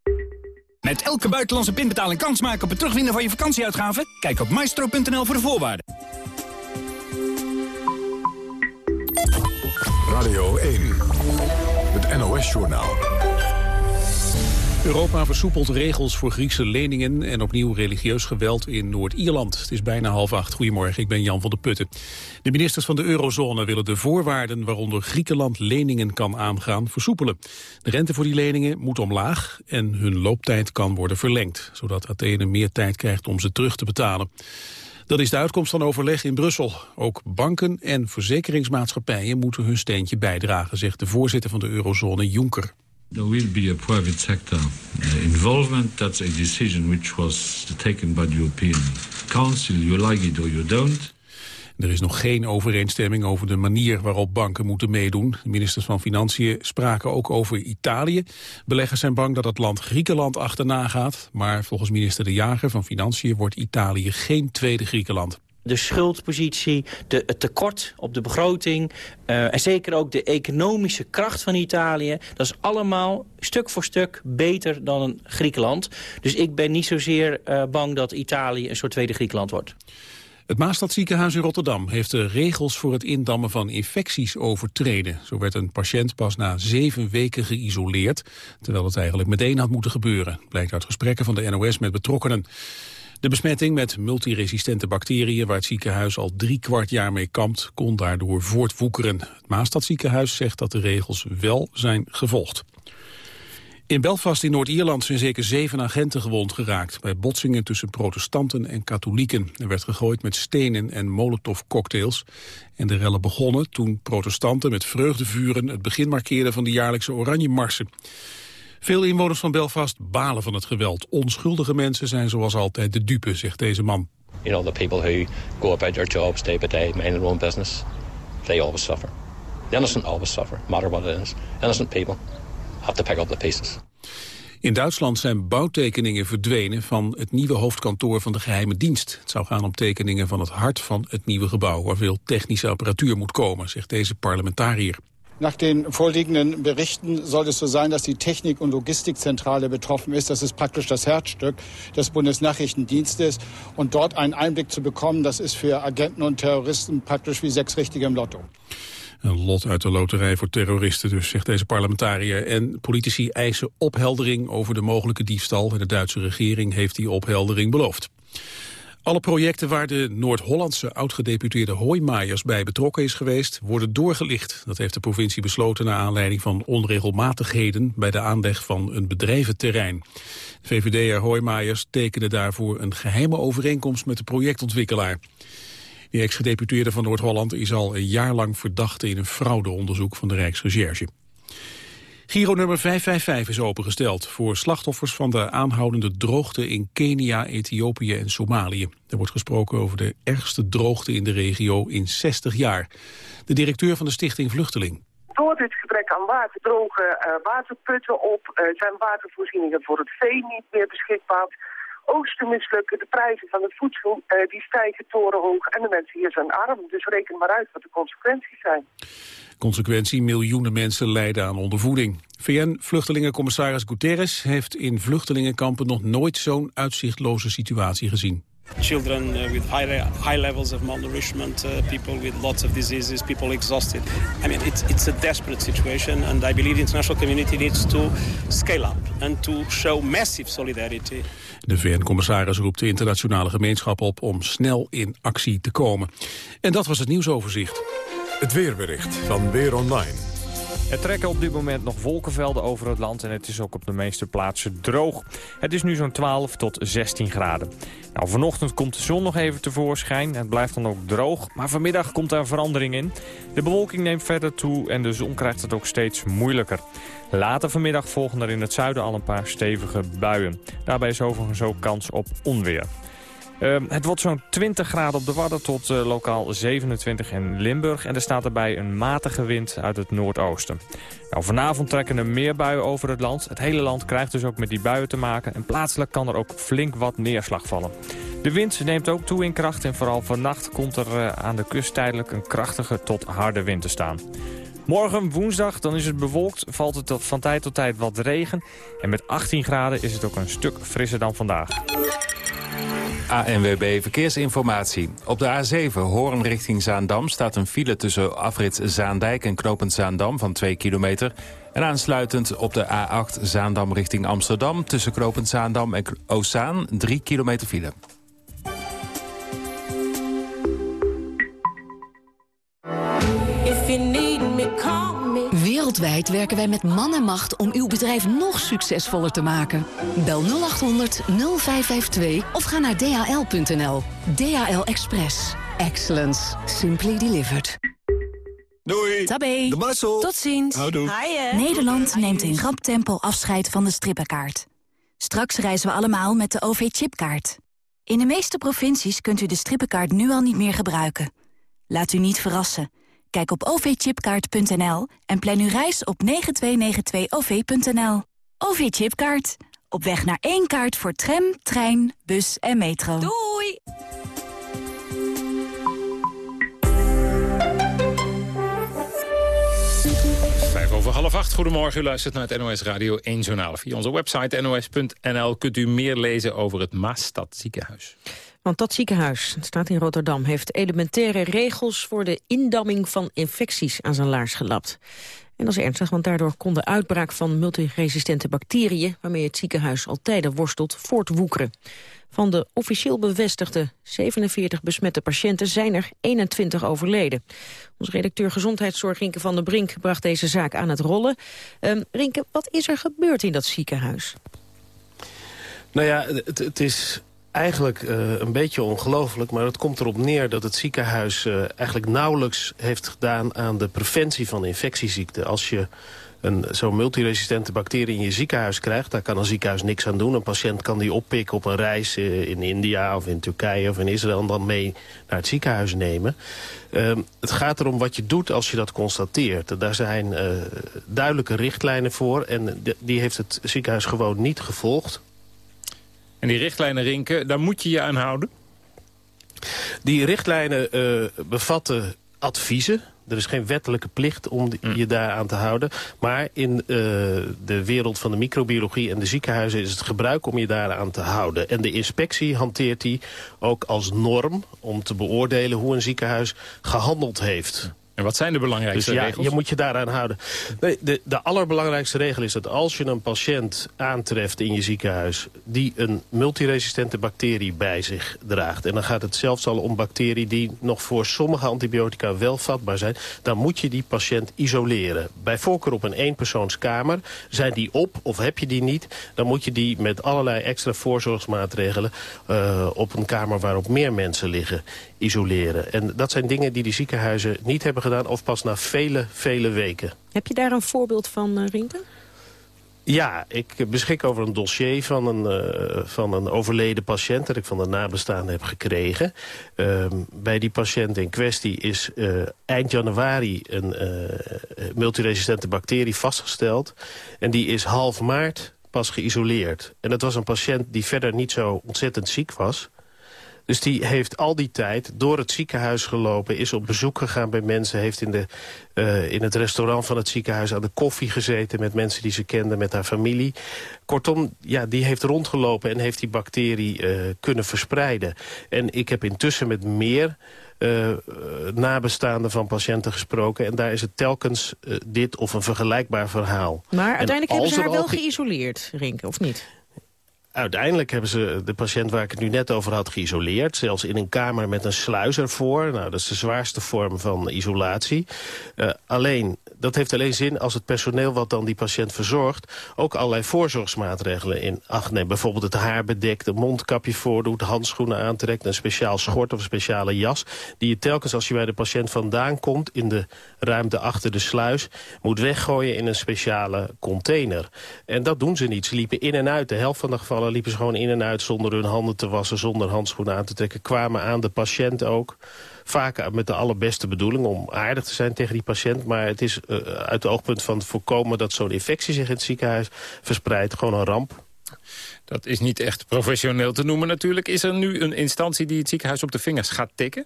Met elke buitenlandse pinbetaling kans maken op het terugwinnen van je vakantieuitgaven? Kijk op maestro.nl voor de voorwaarden. Radio 1, het NOS-journaal. Europa versoepelt regels voor Griekse leningen en opnieuw religieus geweld in Noord-Ierland. Het is bijna half acht. Goedemorgen, ik ben Jan van der Putten. De ministers van de eurozone willen de voorwaarden waaronder Griekenland leningen kan aangaan versoepelen. De rente voor die leningen moet omlaag en hun looptijd kan worden verlengd, zodat Athene meer tijd krijgt om ze terug te betalen. Dat is de uitkomst van overleg in Brussel. Ook banken en verzekeringsmaatschappijen moeten hun steentje bijdragen, zegt de voorzitter van de eurozone Juncker. There will be a private sector uh, involvement. That's a decision which was taken by the European Council. You like it or you don't. Er is nog geen overeenstemming over de manier waarop banken moeten meedoen. De ministers van Financiën spraken ook over Italië. Beleggers zijn bang dat het land Griekenland achterna gaat. Maar volgens minister De Jager van Financiën wordt Italië geen tweede Griekenland de schuldpositie, de, het tekort op de begroting... Uh, en zeker ook de economische kracht van Italië... dat is allemaal stuk voor stuk beter dan Griekenland. Dus ik ben niet zozeer uh, bang dat Italië een soort tweede Griekenland wordt. Het Maastadziekenhuis in Rotterdam heeft de regels voor het indammen van infecties overtreden. Zo werd een patiënt pas na zeven weken geïsoleerd, terwijl het eigenlijk meteen had moeten gebeuren. Blijkt uit gesprekken van de NOS met betrokkenen. De besmetting met multiresistente bacteriën waar het ziekenhuis al drie kwart jaar mee kampt, kon daardoor voortwoekeren. Het Maastadziekenhuis zegt dat de regels wel zijn gevolgd. In Belfast in Noord-Ierland zijn zeker zeven agenten gewond geraakt... bij botsingen tussen protestanten en katholieken. Er werd gegooid met stenen en molotovcocktails. En de rellen begonnen toen protestanten met vreugdevuren... het begin markeerden van de jaarlijkse Oranje-marsen. Veel inwoners van Belfast balen van het geweld. Onschuldige mensen zijn zoals altijd de dupe, zegt deze man. You know, the people who go about their jobs day by day, minding their own business, they always suffer. The innocent always suffer, no matter what it is. Innocent people have to pick up the pieces. In Duitsland zijn bouwtekeningen verdwenen van het nieuwe hoofdkantoor van de geheime dienst. Het zou gaan om tekeningen van het hart van het nieuwe gebouw... waar veel technische apparatuur moet komen, zegt deze parlementariër. Nach den vorliegenden Berichten soll es so sein, dass die Technik- und Logistikzentrale betroffen ist. Das ist praktisch das Herzstück des Bundesnachrichtendienstes. Und dort einen Einblick zu bekommen, das ist für Agenten und Terroristen praktisch wie sechs Richtige im Lotto. Een lot uit de loterij voor terroristen dus, zegt deze parlementariër. En politici eisen opheldering over de mogelijke diefstal. En de Duitse regering heeft die opheldering beloofd. Alle projecten waar de Noord-Hollandse oud-gedeputeerde Hoijmaijers bij betrokken is geweest, worden doorgelicht. Dat heeft de provincie besloten naar aanleiding van onregelmatigheden bij de aanleg van een bedrijventerrein. VVD'er Hoijmaijers tekende daarvoor een geheime overeenkomst met de projectontwikkelaar. De ex-gedeputeerde van Noord-Holland is al een jaar lang verdachte in een fraudeonderzoek van de Rijksrecherche. Giro nummer 555 is opengesteld voor slachtoffers van de aanhoudende droogte in Kenia, Ethiopië en Somalië. Er wordt gesproken over de ergste droogte in de regio in 60 jaar. De directeur van de stichting Vluchteling. Door dit gebrek aan water drogen uh, waterputten op, uh, zijn watervoorzieningen voor het vee niet meer beschikbaar. Oosten mislukken, de prijzen van het voedsel uh, die stijgen torenhoog en de mensen hier zijn arm. Dus reken maar uit wat de consequenties zijn. Consequentie, miljoenen mensen lijden aan ondervoeding. VN-vluchtelingencommissaris Guterres heeft in vluchtelingenkampen nog nooit zo'n uitzichtloze situatie gezien. Children uh, with high, high levels of malnourishment, uh, people with lots of diseases, people exhausted. I mean, it's, it's a desperate situation and I believe the international community needs to scale up and to show massive solidarity. De VN-commissaris roept de internationale gemeenschap op om snel in actie te komen. En dat was het nieuwsoverzicht. Het weerbericht van Weer Online. Er trekken op dit moment nog wolkenvelden over het land en het is ook op de meeste plaatsen droog. Het is nu zo'n 12 tot 16 graden. Nou, vanochtend komt de zon nog even tevoorschijn. Het blijft dan ook droog, maar vanmiddag komt daar verandering in. De bewolking neemt verder toe en de zon krijgt het ook steeds moeilijker. Later vanmiddag volgen er in het zuiden al een paar stevige buien. Daarbij is overigens ook kans op onweer. Uh, het wordt zo'n 20 graden op de Wadden tot uh, lokaal 27 in Limburg. En er staat erbij een matige wind uit het noordoosten. Nou, vanavond trekken er meer buien over het land. Het hele land krijgt dus ook met die buien te maken. En plaatselijk kan er ook flink wat neerslag vallen. De wind neemt ook toe in kracht. En vooral vannacht komt er uh, aan de kust tijdelijk een krachtige tot harde wind te staan. Morgen woensdag dan is het bewolkt, valt het van tijd tot tijd wat regen. En met 18 graden is het ook een stuk frisser dan vandaag. ANWB Verkeersinformatie. Op de A7 Hoorn richting Zaandam staat een file tussen afrit Zaandijk en knopend Zaandam van 2 kilometer. En aansluitend op de A8 Zaandam richting Amsterdam tussen knopend Zaandam en Oostzaan 3 kilometer file. Wereldwijd werken wij met man en macht om uw bedrijf nog succesvoller te maken. Bel 0800 0552 of ga naar dhl.nl. DHL Express. Excellence. Simply delivered. Doei. Tabé. De Marcel. Tot ziens. Houdoe. Nederland neemt in rap tempo afscheid van de strippenkaart. Straks reizen we allemaal met de OV-chipkaart. In de meeste provincies kunt u de strippenkaart nu al niet meer gebruiken. Laat u niet verrassen. Kijk op ovchipkaart.nl en plan uw reis op 9292-OV.nL. OV-chipkaart. Op weg naar één kaart voor tram, trein, bus en metro. Doei! Vijf over half acht. Goedemorgen, u luistert naar het NOS Radio 1 Journaal. Via onze website nos.nl kunt u meer lezen over het Maastad ziekenhuis. Want dat ziekenhuis, het staat in Rotterdam, heeft elementaire regels voor de indamming van infecties aan zijn laars gelapt. En dat is ernstig, want daardoor kon de uitbraak van multiresistente bacteriën, waarmee het ziekenhuis al tijden worstelt, voortwoekeren. Van de officieel bevestigde 47 besmette patiënten zijn er 21 overleden. Onze redacteur Gezondheidszorg Rinke van der Brink bracht deze zaak aan het rollen. Um, Rinke, wat is er gebeurd in dat ziekenhuis? Nou ja, het, het is eigenlijk uh, een beetje ongelooflijk, maar het komt erop neer dat het ziekenhuis uh, eigenlijk nauwelijks heeft gedaan aan de preventie van infectieziekten. Als je een zo'n multiresistente bacterie in je ziekenhuis krijgt... daar kan een ziekenhuis niks aan doen. Een patiënt kan die oppikken op een reis uh, in India of in Turkije of in Israël... en dan mee naar het ziekenhuis nemen. Uh, het gaat erom wat je doet als je dat constateert. Daar zijn duidelijke richtlijnen voor en die heeft het ziekenhuis gewoon niet gevolgd. En die richtlijnen, Rinken, daar moet je je aan houden? Die richtlijnen uh, bevatten adviezen. Er is geen wettelijke plicht om je daar aan te houden. Maar in uh, de wereld van de microbiologie en de ziekenhuizen is het gebruik om je daaraan te houden. En de inspectie hanteert die ook als norm om te beoordelen hoe een ziekenhuis gehandeld heeft. En wat zijn de belangrijkste dus ja, regels? je moet je daaraan houden. Nee, de, de allerbelangrijkste regel is dat als je een patiënt aantreft in je ziekenhuis... die een multiresistente bacterie bij zich draagt... en dan gaat het zelfs al om bacteriën die nog voor sommige antibiotica wel vatbaar zijn... dan moet je die patiënt isoleren. Bij voorkeur op een eenpersoonskamer. Zijn die op of heb je die niet... dan moet je die met allerlei extra voorzorgsmaatregelen... Uh, op een kamer waarop meer mensen liggen isoleren. En dat zijn dingen die die ziekenhuizen niet hebben gedaan... of pas na vele, vele weken. Heb je daar een voorbeeld van, uh, Rinke? Ja, ik beschik over een dossier van een, uh, van een overleden patiënt... dat ik van de nabestaanden heb gekregen. Uh, bij die patiënt in kwestie is uh, eind januari een multiresistente bacterie vastgesteld. En die is half maart pas geïsoleerd. En dat was een patiënt die verder niet zo ontzettend ziek was... Dus die heeft al die tijd door het ziekenhuis gelopen... is op bezoek gegaan bij mensen... heeft in, de, uh, in het restaurant van het ziekenhuis aan de koffie gezeten... met mensen die ze kenden, met haar familie. Kortom, ja, die heeft rondgelopen en heeft die bacterie uh, kunnen verspreiden. En ik heb intussen met meer... Uh, nabestaanden van patiënten gesproken. En daar is het telkens uh, dit of een vergelijkbaar verhaal. Maar uiteindelijk hebben ze haar wel geïsoleerd, Rinke, of niet? Uiteindelijk hebben ze de patiënt waar ik het nu net over had geïsoleerd. Zelfs in een kamer met een sluis ervoor. Nou, dat is de zwaarste vorm van isolatie. Uh, alleen, dat heeft alleen zin als het personeel wat dan die patiënt verzorgt... ook allerlei voorzorgsmaatregelen in acht neemt. Bijvoorbeeld het haar bedekt, een mondkapje voordoet... handschoenen aantrekt, een speciaal schort of een speciale jas... die je telkens als je bij de patiënt vandaan komt... in de ruimte achter de sluis moet weggooien in een speciale container. En dat doen ze niet. Ze liepen in en uit. De helft van de gevallen liepen ze gewoon in en uit... zonder hun handen te wassen, zonder handschoenen aan te trekken. Kwamen aan de patiënt ook vaak met de allerbeste bedoeling om aardig te zijn tegen die patiënt. Maar het is uh, uit het oogpunt van voorkomen dat zo'n infectie zich in het ziekenhuis verspreidt gewoon een ramp. Dat is niet echt professioneel te noemen natuurlijk. Is er nu een instantie die het ziekenhuis op de vingers gaat tikken?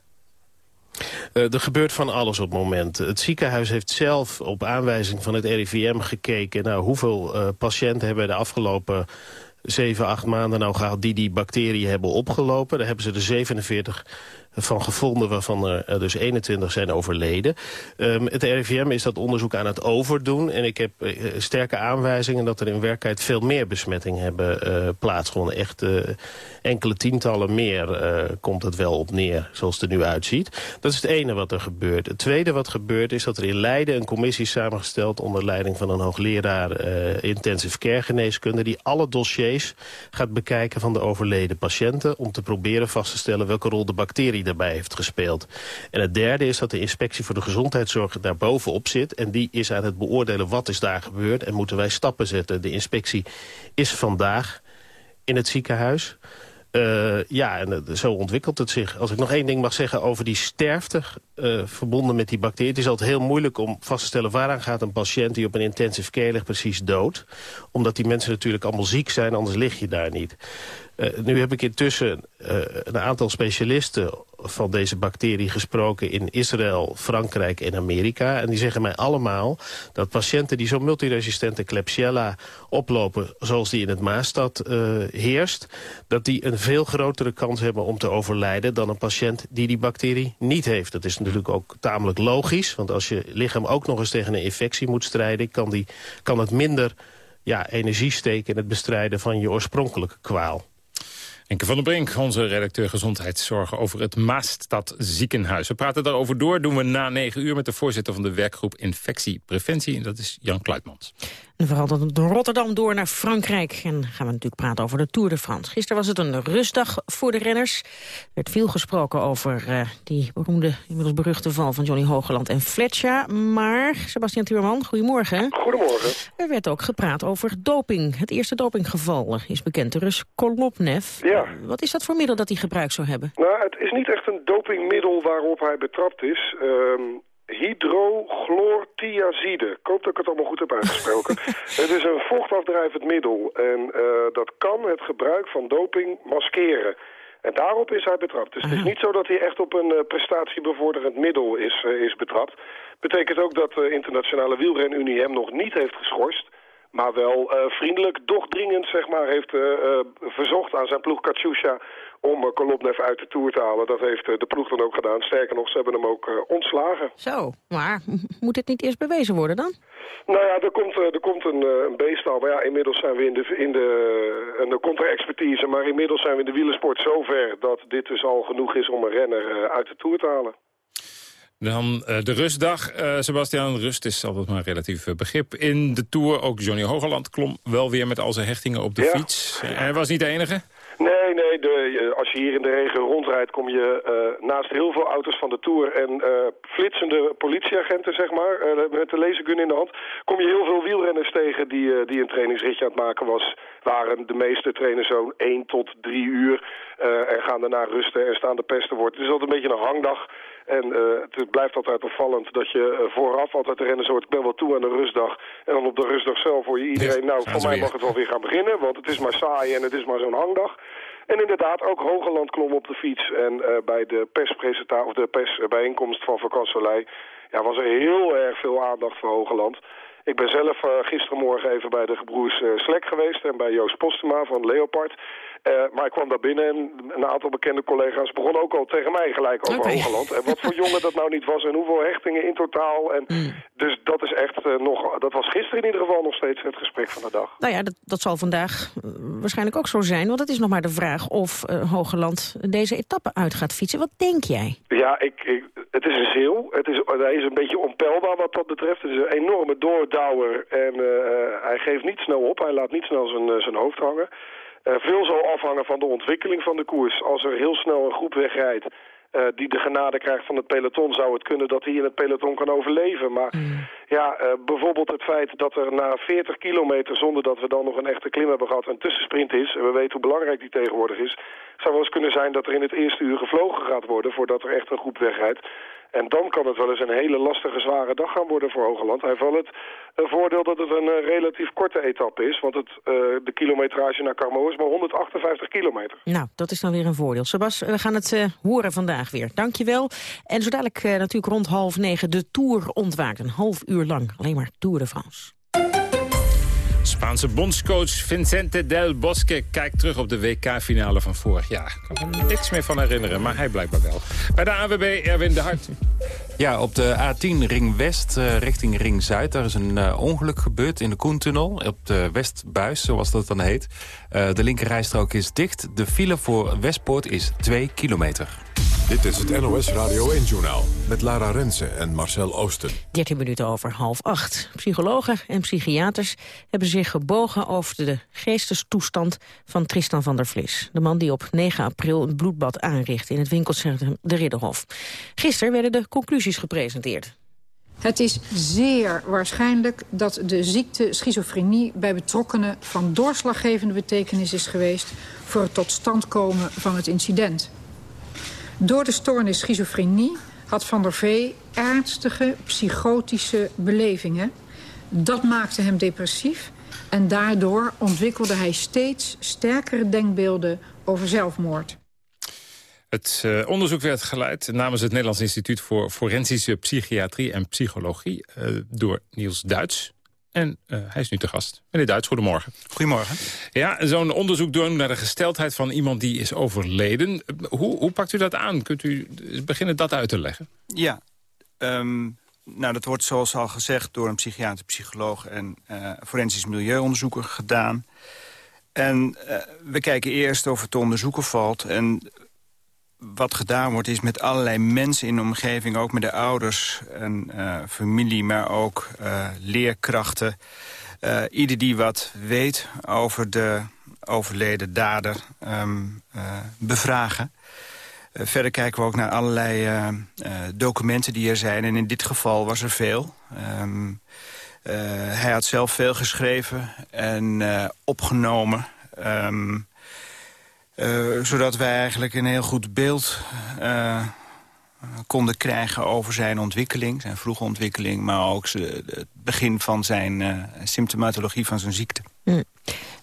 Uh, er gebeurt van alles op het moment. Het ziekenhuis heeft zelf op aanwijzing van het RIVM gekeken... naar hoeveel uh, patiënten hebben de afgelopen zeven, acht maanden nou gehad... die die bacteriën hebben opgelopen. Daar hebben ze er 47 van gevonden, waarvan er dus 21 zijn overleden. Um, het RIVM is dat onderzoek aan het overdoen. En ik heb uh, sterke aanwijzingen dat er in werkelijkheid veel meer besmettingen hebben plaatsgevonden. Echt enkele tientallen meer komt het wel op neer, zoals het er nu uitziet. Dat is het ene wat er gebeurt. Het tweede wat gebeurt is dat er in Leiden een commissie is samengesteld... onder leiding van een hoogleraar intensive care geneeskunde... die alle dossiers gaat bekijken van de overleden patiënten... om te proberen vast te stellen welke rol de bacterie daarbij heeft gespeeld. En het derde is dat de inspectie voor de gezondheidszorg daar bovenop zit. En die is aan het beoordelen wat is daar gebeurd en moeten wij stappen zetten. De inspectie is vandaag in het ziekenhuis. Uh, ja, en uh, zo ontwikkelt het zich. Als ik nog één ding mag zeggen over die sterfte uh, verbonden met die bacterie. Het is altijd heel moeilijk om vast te stellen waaraan gaat een patiënt die op een intensive care ligt precies dood. Omdat die mensen natuurlijk allemaal ziek zijn, anders lig je daar niet. Uh, nu heb ik intussen uh, een aantal specialisten van deze bacterie gesproken in Israël, Frankrijk en Amerika. En die zeggen mij allemaal dat patiënten die zo'n multiresistente Klebsiella oplopen... zoals die in het Maastad uh, heerst... dat die een veel grotere kans hebben om te overlijden... dan een patiënt die die bacterie niet heeft. Dat is natuurlijk ook tamelijk logisch. Want als je lichaam ook nog eens tegen een infectie moet strijden... kan, die, kan het minder ja, energie steken in het bestrijden van je oorspronkelijke kwaal. Enke van der Brink, onze redacteur gezondheidszorg over het Maastad ziekenhuis. We praten daarover door, doen we na negen uur met de voorzitter van de werkgroep Infectiepreventie. En dat is Jan Kluitmans. En vooral door Rotterdam door naar Frankrijk. En gaan we natuurlijk praten over de Tour de France. Gisteren was het een rustdag voor de renners. Er werd veel gesproken over uh, die beroemde, inmiddels beruchte val van Johnny Hogeland en Fletcher. Maar, Sebastian Tuurman, goedemorgen. Goedemorgen. Er werd ook gepraat over doping. Het eerste dopinggeval is bekend, de Rus Kolopnev. Ja. Wat is dat voor middel dat hij gebruikt zou hebben? Nou, het is niet echt een dopingmiddel waarop hij betrapt is. Um, hydrochlorthiazide. Ik hoop dat ik het allemaal goed heb uitgesproken. het is een vochtafdrijvend middel. En uh, dat kan het gebruik van doping maskeren. En daarop is hij betrapt. Dus het is niet zo dat hij echt op een uh, prestatiebevorderend middel is, uh, is betrapt. Betekent ook dat de internationale wielrenunie hem nog niet heeft geschorst maar wel uh, vriendelijk, doch dringend zeg maar, heeft uh, uh, verzocht aan zijn ploeg Katusha om uh, Kolobnev uit de Tour te halen. Dat heeft uh, de ploeg dan ook gedaan. Sterker nog, ze hebben hem ook uh, ontslagen. Zo, maar moet dit niet eerst bewezen worden dan? Nou ja, er komt, er komt een, een beestal. Maar ja, inmiddels zijn we in de... In de en er komt er expertise, maar inmiddels zijn we in de wielersport zover... dat dit dus al genoeg is om een renner uit de Tour te halen. Dan uh, de rustdag. Uh, Sebastian, rust is altijd maar relatief uh, begrip. In de Tour, ook Johnny Hogerland klom wel weer met al zijn hechtingen op de ja. fiets. Hij was niet de enige? Nee, nee. De, als je hier in de regen rondrijdt, kom je uh, naast heel veel auto's van de Tour en uh, flitsende politieagenten, zeg maar, met de lasergun in de hand, kom je heel veel wielrenners tegen die, die een trainingsritje aan het maken was. Waren de meeste trainers zo'n 1 tot 3 uur en gaan daarna rusten en staan de pesten wordt. Het is altijd een beetje een hangdag. En uh, het blijft altijd opvallend dat je uh, vooraf altijd de renners hoort... ik ben wel toe aan de rustdag. En dan op de rustdag zelf hoor je iedereen... nou, voor mij mag het wel weer gaan beginnen, want het is maar saai en het is maar zo'n hangdag. En inderdaad, ook Hogeland klom op de fiets. En uh, bij de perspresentatie of de persbijeenkomst van Vakantsolei... Ja, was er heel erg veel aandacht voor Hogeland. Ik ben zelf uh, gisterenmorgen even bij de gebroers uh, Slek geweest... en bij Joost Postema van Leopard... Uh, maar ik kwam daar binnen en een aantal bekende collega's begonnen ook al tegen mij gelijk over okay. Hogeland. En wat voor jongen dat nou niet was en hoeveel hechtingen in totaal. En mm. Dus dat is echt uh, nog, dat was gisteren in ieder geval nog steeds het gesprek van de dag. Nou ja, dat, dat zal vandaag uh, waarschijnlijk ook zo zijn. Want het is nog maar de vraag of Hogeland deze etappe uit gaat fietsen. Wat denk jij? Ja, ik, ik, het is een zeeuw. Het is, hij is een beetje onpeilbaar wat dat betreft. Het is een enorme doordouwer en hij geeft niet snel op. Hij laat niet snel zijn, zijn hoofd hangen. Uh, veel zal afhangen van de ontwikkeling van de koers. Als er heel snel een groep wegrijdt uh, die de genade krijgt van het peloton... zou het kunnen dat hij in het peloton kan overleven. Maar mm. ja, uh, bijvoorbeeld het feit dat er na 40 kilometer... zonder dat we dan nog een echte klim hebben gehad... een tussensprint is, en we weten hoe belangrijk die tegenwoordig is... zou wel eens kunnen zijn dat er in het eerste uur gevlogen gaat worden... voordat er echt een groep wegrijdt. En dan kan het wel eens een hele lastige, zware dag gaan worden voor Hogeland. Hij valt het een voordeel dat het een uh, relatief korte etappe is. Want het, uh, de kilometrage naar Carmo is maar 158 kilometer. Nou, dat is dan weer een voordeel. Sebas, we gaan het horen vandaag weer. Dankjewel. En zo dadelijk natuurlijk rond half negen de Tour ontwaakt. Een half uur lang. Alleen maar Tour de France. Spaanse bondscoach Vincente del Bosque kijkt terug op de WK-finale van vorig jaar. Ik kan er niks meer van herinneren, maar hij blijkbaar wel. Bij de AWB Erwin de Hart. Ja, op de A10 Ring West uh, richting Ring Zuid. Daar is een uh, ongeluk gebeurd in de Koentunnel. Op de Westbuis, zoals dat dan heet. Uh, de linkerrijstrook is dicht. De file voor Westpoort is 2 kilometer. Dit is het NOS Radio 1-journaal met Lara Rensen en Marcel Oosten. 13 minuten over half acht. Psychologen en psychiaters hebben zich gebogen over de geestestoestand van Tristan van der Vlis. De man die op 9 april een bloedbad aanrichtte in het winkelcentrum De Ridderhof. Gisteren werden de conclusies gepresenteerd. Het is zeer waarschijnlijk dat de ziekte schizofrenie bij betrokkenen van doorslaggevende betekenis is geweest voor het tot stand komen van het incident. Door de stoornis schizofrenie had Van der Vee ernstige psychotische belevingen. Dat maakte hem depressief en daardoor ontwikkelde hij steeds sterkere denkbeelden over zelfmoord. Het uh, onderzoek werd geleid namens het Nederlands Instituut voor Forensische Psychiatrie en Psychologie uh, door Niels Duits. En uh, hij is nu te gast. Meneer Duits, goedemorgen. Goedemorgen. Ja, zo'n onderzoek doen naar de gesteldheid van iemand die is overleden. Hoe, hoe pakt u dat aan? Kunt u beginnen dat uit te leggen? Ja, um, nou, dat wordt zoals al gezegd door een psychiater, psycholoog en uh, forensisch milieuonderzoeker gedaan. En uh, we kijken eerst of het te onderzoeken valt. En wat gedaan wordt is met allerlei mensen in de omgeving... ook met de ouders en uh, familie, maar ook uh, leerkrachten... Uh, ieder die wat weet over de overleden dader um, bevragen. verder kijken we ook naar allerlei documenten die er zijn. En in dit geval was er veel. Um, hij had zelf veel geschreven en opgenomen... Um, uh, zodat wij eigenlijk een heel goed beeld uh, konden krijgen over zijn ontwikkeling, zijn vroege ontwikkeling, maar ook het begin van zijn uh, symptomatologie van zijn ziekte. Mm.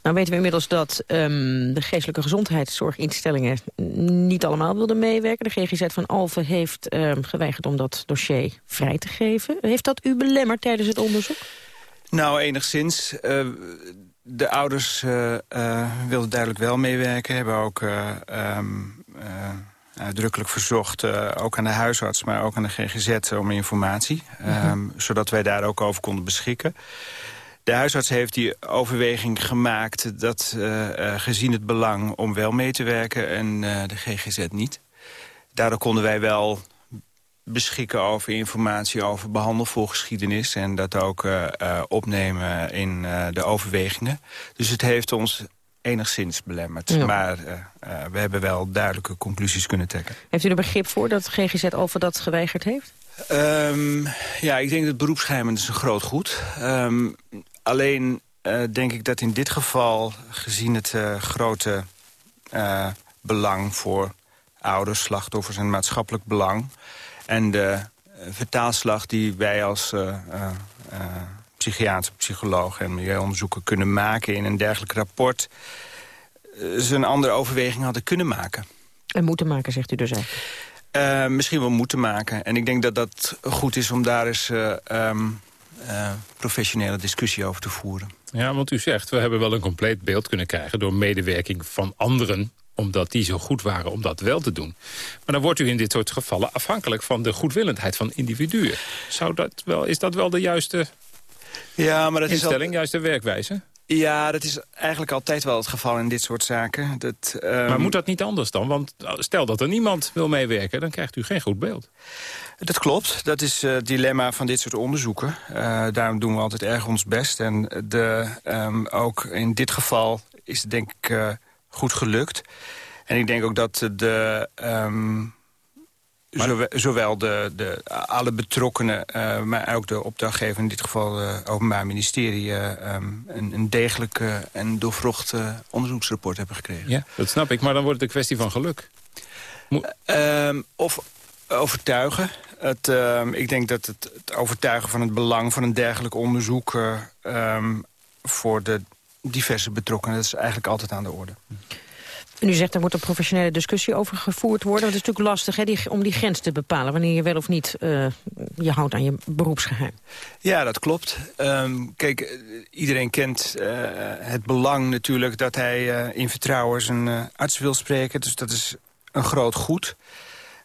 Nou weten we inmiddels dat um, de geestelijke gezondheidszorginstellingen niet allemaal wilden meewerken. De GGZ van Alphen heeft um, geweigerd om dat dossier vrij te geven. Heeft dat u belemmerd tijdens het onderzoek? Nou, enigszins de ouders uh, uh, wilden duidelijk wel meewerken. Hebben ook uh, um, uitdrukkelijk verzocht, ook aan de huisarts... maar ook aan de GGZ om informatie. Mhm. Um, zodat wij daar ook over konden beschikken. De huisarts heeft die overweging gemaakt... dat gezien het belang om wel mee te werken en de GGZ niet. Daardoor konden wij wel beschikken over informatie over behandelvoorgeschiedenis... en dat ook uh, uh, opnemen in uh, de overwegingen. Dus het heeft ons enigszins belemmerd. Ja. Maar we hebben wel duidelijke conclusies kunnen trekken. Heeft u er begrip voor dat GGZ over dat geweigerd heeft? Um, ja, ik denk dat het beroepsgeheim is een groot goed. Um, alleen denk ik dat in dit geval, gezien het grote belang voor ouders, slachtoffers en maatschappelijk belang en de eh, vertaalslag die wij als uh, uh, psychiater, psycholoog en milieuonderzoeker kunnen maken in een dergelijk rapport, ze een andere overweging hadden kunnen maken. En moeten maken, zegt u dus eigenlijk? Uh, misschien wel moeten maken. En ik denk dat dat goed is om daar eens uh, um, uh, professionele discussie over te voeren. Ja, want u zegt, we hebben wel een compleet beeld kunnen krijgen... door medewerking van anderen omdat die zo goed waren om dat wel te doen. Maar dan wordt u in dit soort gevallen afhankelijk van de goedwillendheid van individuen. Zou dat wel, is dat wel de juiste ja, maar dat instelling, is al... juiste werkwijze? Ja, dat is eigenlijk altijd wel het geval in dit soort zaken. Dat, um... Maar moet dat niet anders dan? Want stel dat er niemand wil meewerken, dan krijgt u geen goed beeld. Dat klopt. Dat is het dilemma van dit soort onderzoeken. Uh, daarom doen we altijd erg ons best. En de, um, ook in dit geval is het denk ik... Uh, goed gelukt. En ik denk ook dat de... Um, zowel de, de, alle betrokkenen, uh, maar ook de opdrachtgever... in dit geval het Openbaar Ministerie... Uh, um, een, een degelijk en doorvrocht onderzoeksrapport hebben gekregen. Ja, dat snap ik, maar dan wordt het een kwestie van geluk. Mo um, of overtuigen. Het, ik denk dat het, het, overtuigen van het belang van een dergelijk onderzoek... voor de diverse betrokkenen. Dat is eigenlijk altijd aan de orde. En u zegt, er moet een professionele discussie over gevoerd worden. Dat is natuurlijk lastig hè, die, om die grens te bepalen... wanneer je wel of niet uh, je houdt aan je beroepsgeheim. Ja, dat klopt. Um, kijk, iedereen kent uh, het belang natuurlijk... dat hij uh, in vertrouwen zijn arts wil spreken. Dus dat is een groot goed.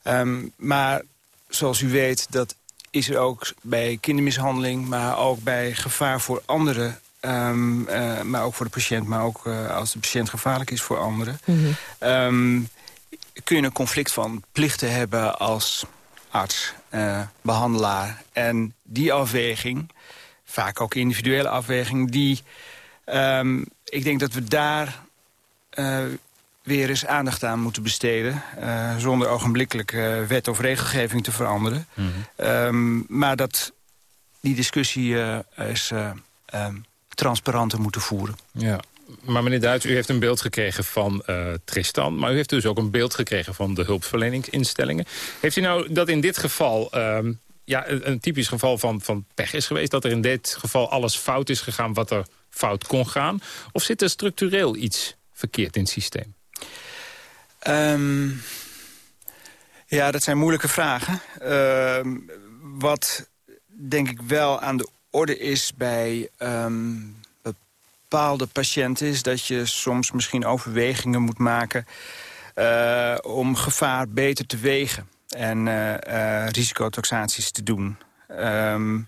Um, maar zoals u weet, dat is er ook bij kindermishandeling... maar ook bij gevaar voor anderen Um, uh, maar ook voor de patiënt, maar ook uh, als de patiënt gevaarlijk is voor anderen. Mm -hmm. um, kun je een conflict van plichten hebben als arts, uh, behandelaar. En die afweging, vaak ook individuele afweging... die, um, ik denk dat we daar weer eens aandacht aan moeten besteden... zonder ogenblikkelijk wet of regelgeving te veranderen. Mm -hmm. maar dat die discussie uh, is um, transparanter moeten voeren. Ja. Maar meneer Duits, u heeft een beeld gekregen van Tristan... maar u heeft dus ook een beeld gekregen van de hulpverleningsinstellingen. Heeft u nou dat in dit geval ehm, ja, een, een, typisch geval van, van pech is geweest... dat er in dit geval alles fout is gegaan wat er fout kon gaan? Of zit er structureel iets verkeerd in het systeem? Um, ja, dat zijn moeilijke vragen. Uh, wat denk ik wel aan de orde is bij um, bepaalde patiënten... is dat je soms misschien overwegingen moet maken... Uh, om gevaar beter te wegen en uh, risicotaxaties te doen. Um,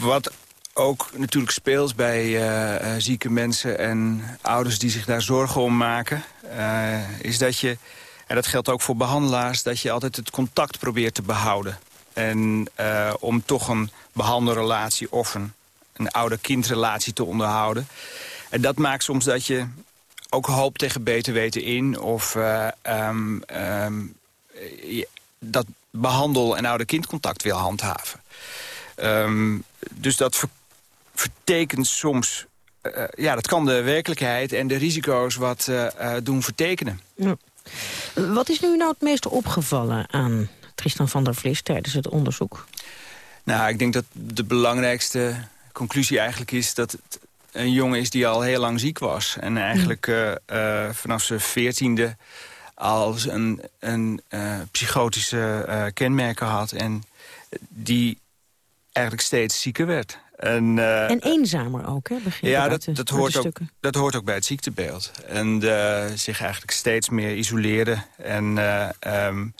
wat ook natuurlijk speelt bij zieke mensen en ouders die zich daar zorgen om maken... Is dat je, en dat geldt ook voor behandelaars... dat je altijd het contact probeert te behouden. En uh, om toch een behandelrelatie of een, een ouder-kindrelatie te onderhouden. En dat maakt soms dat je ook hoop tegen beter weten in... of um, um, dat behandel- en ouder-kindcontact wil handhaven. Um, dus dat vertekent soms... Uh, ja, dat kan de werkelijkheid en de risico's wat doen vertekenen. Wat is nu nou het meest opgevallen aan Tristan van der Vlis tijdens het onderzoek? Nou, ik denk dat de belangrijkste conclusie eigenlijk is... dat het een jongen is die al heel lang ziek was. En eigenlijk hm. vanaf zijn veertiende al een, een psychotische kenmerken had. En die eigenlijk steeds zieker werd. En, en eenzamer ook, hè? ja, dat, dat, hoort ook, dat hoort ook bij het ziektebeeld. En zich eigenlijk steeds meer isoleren en um,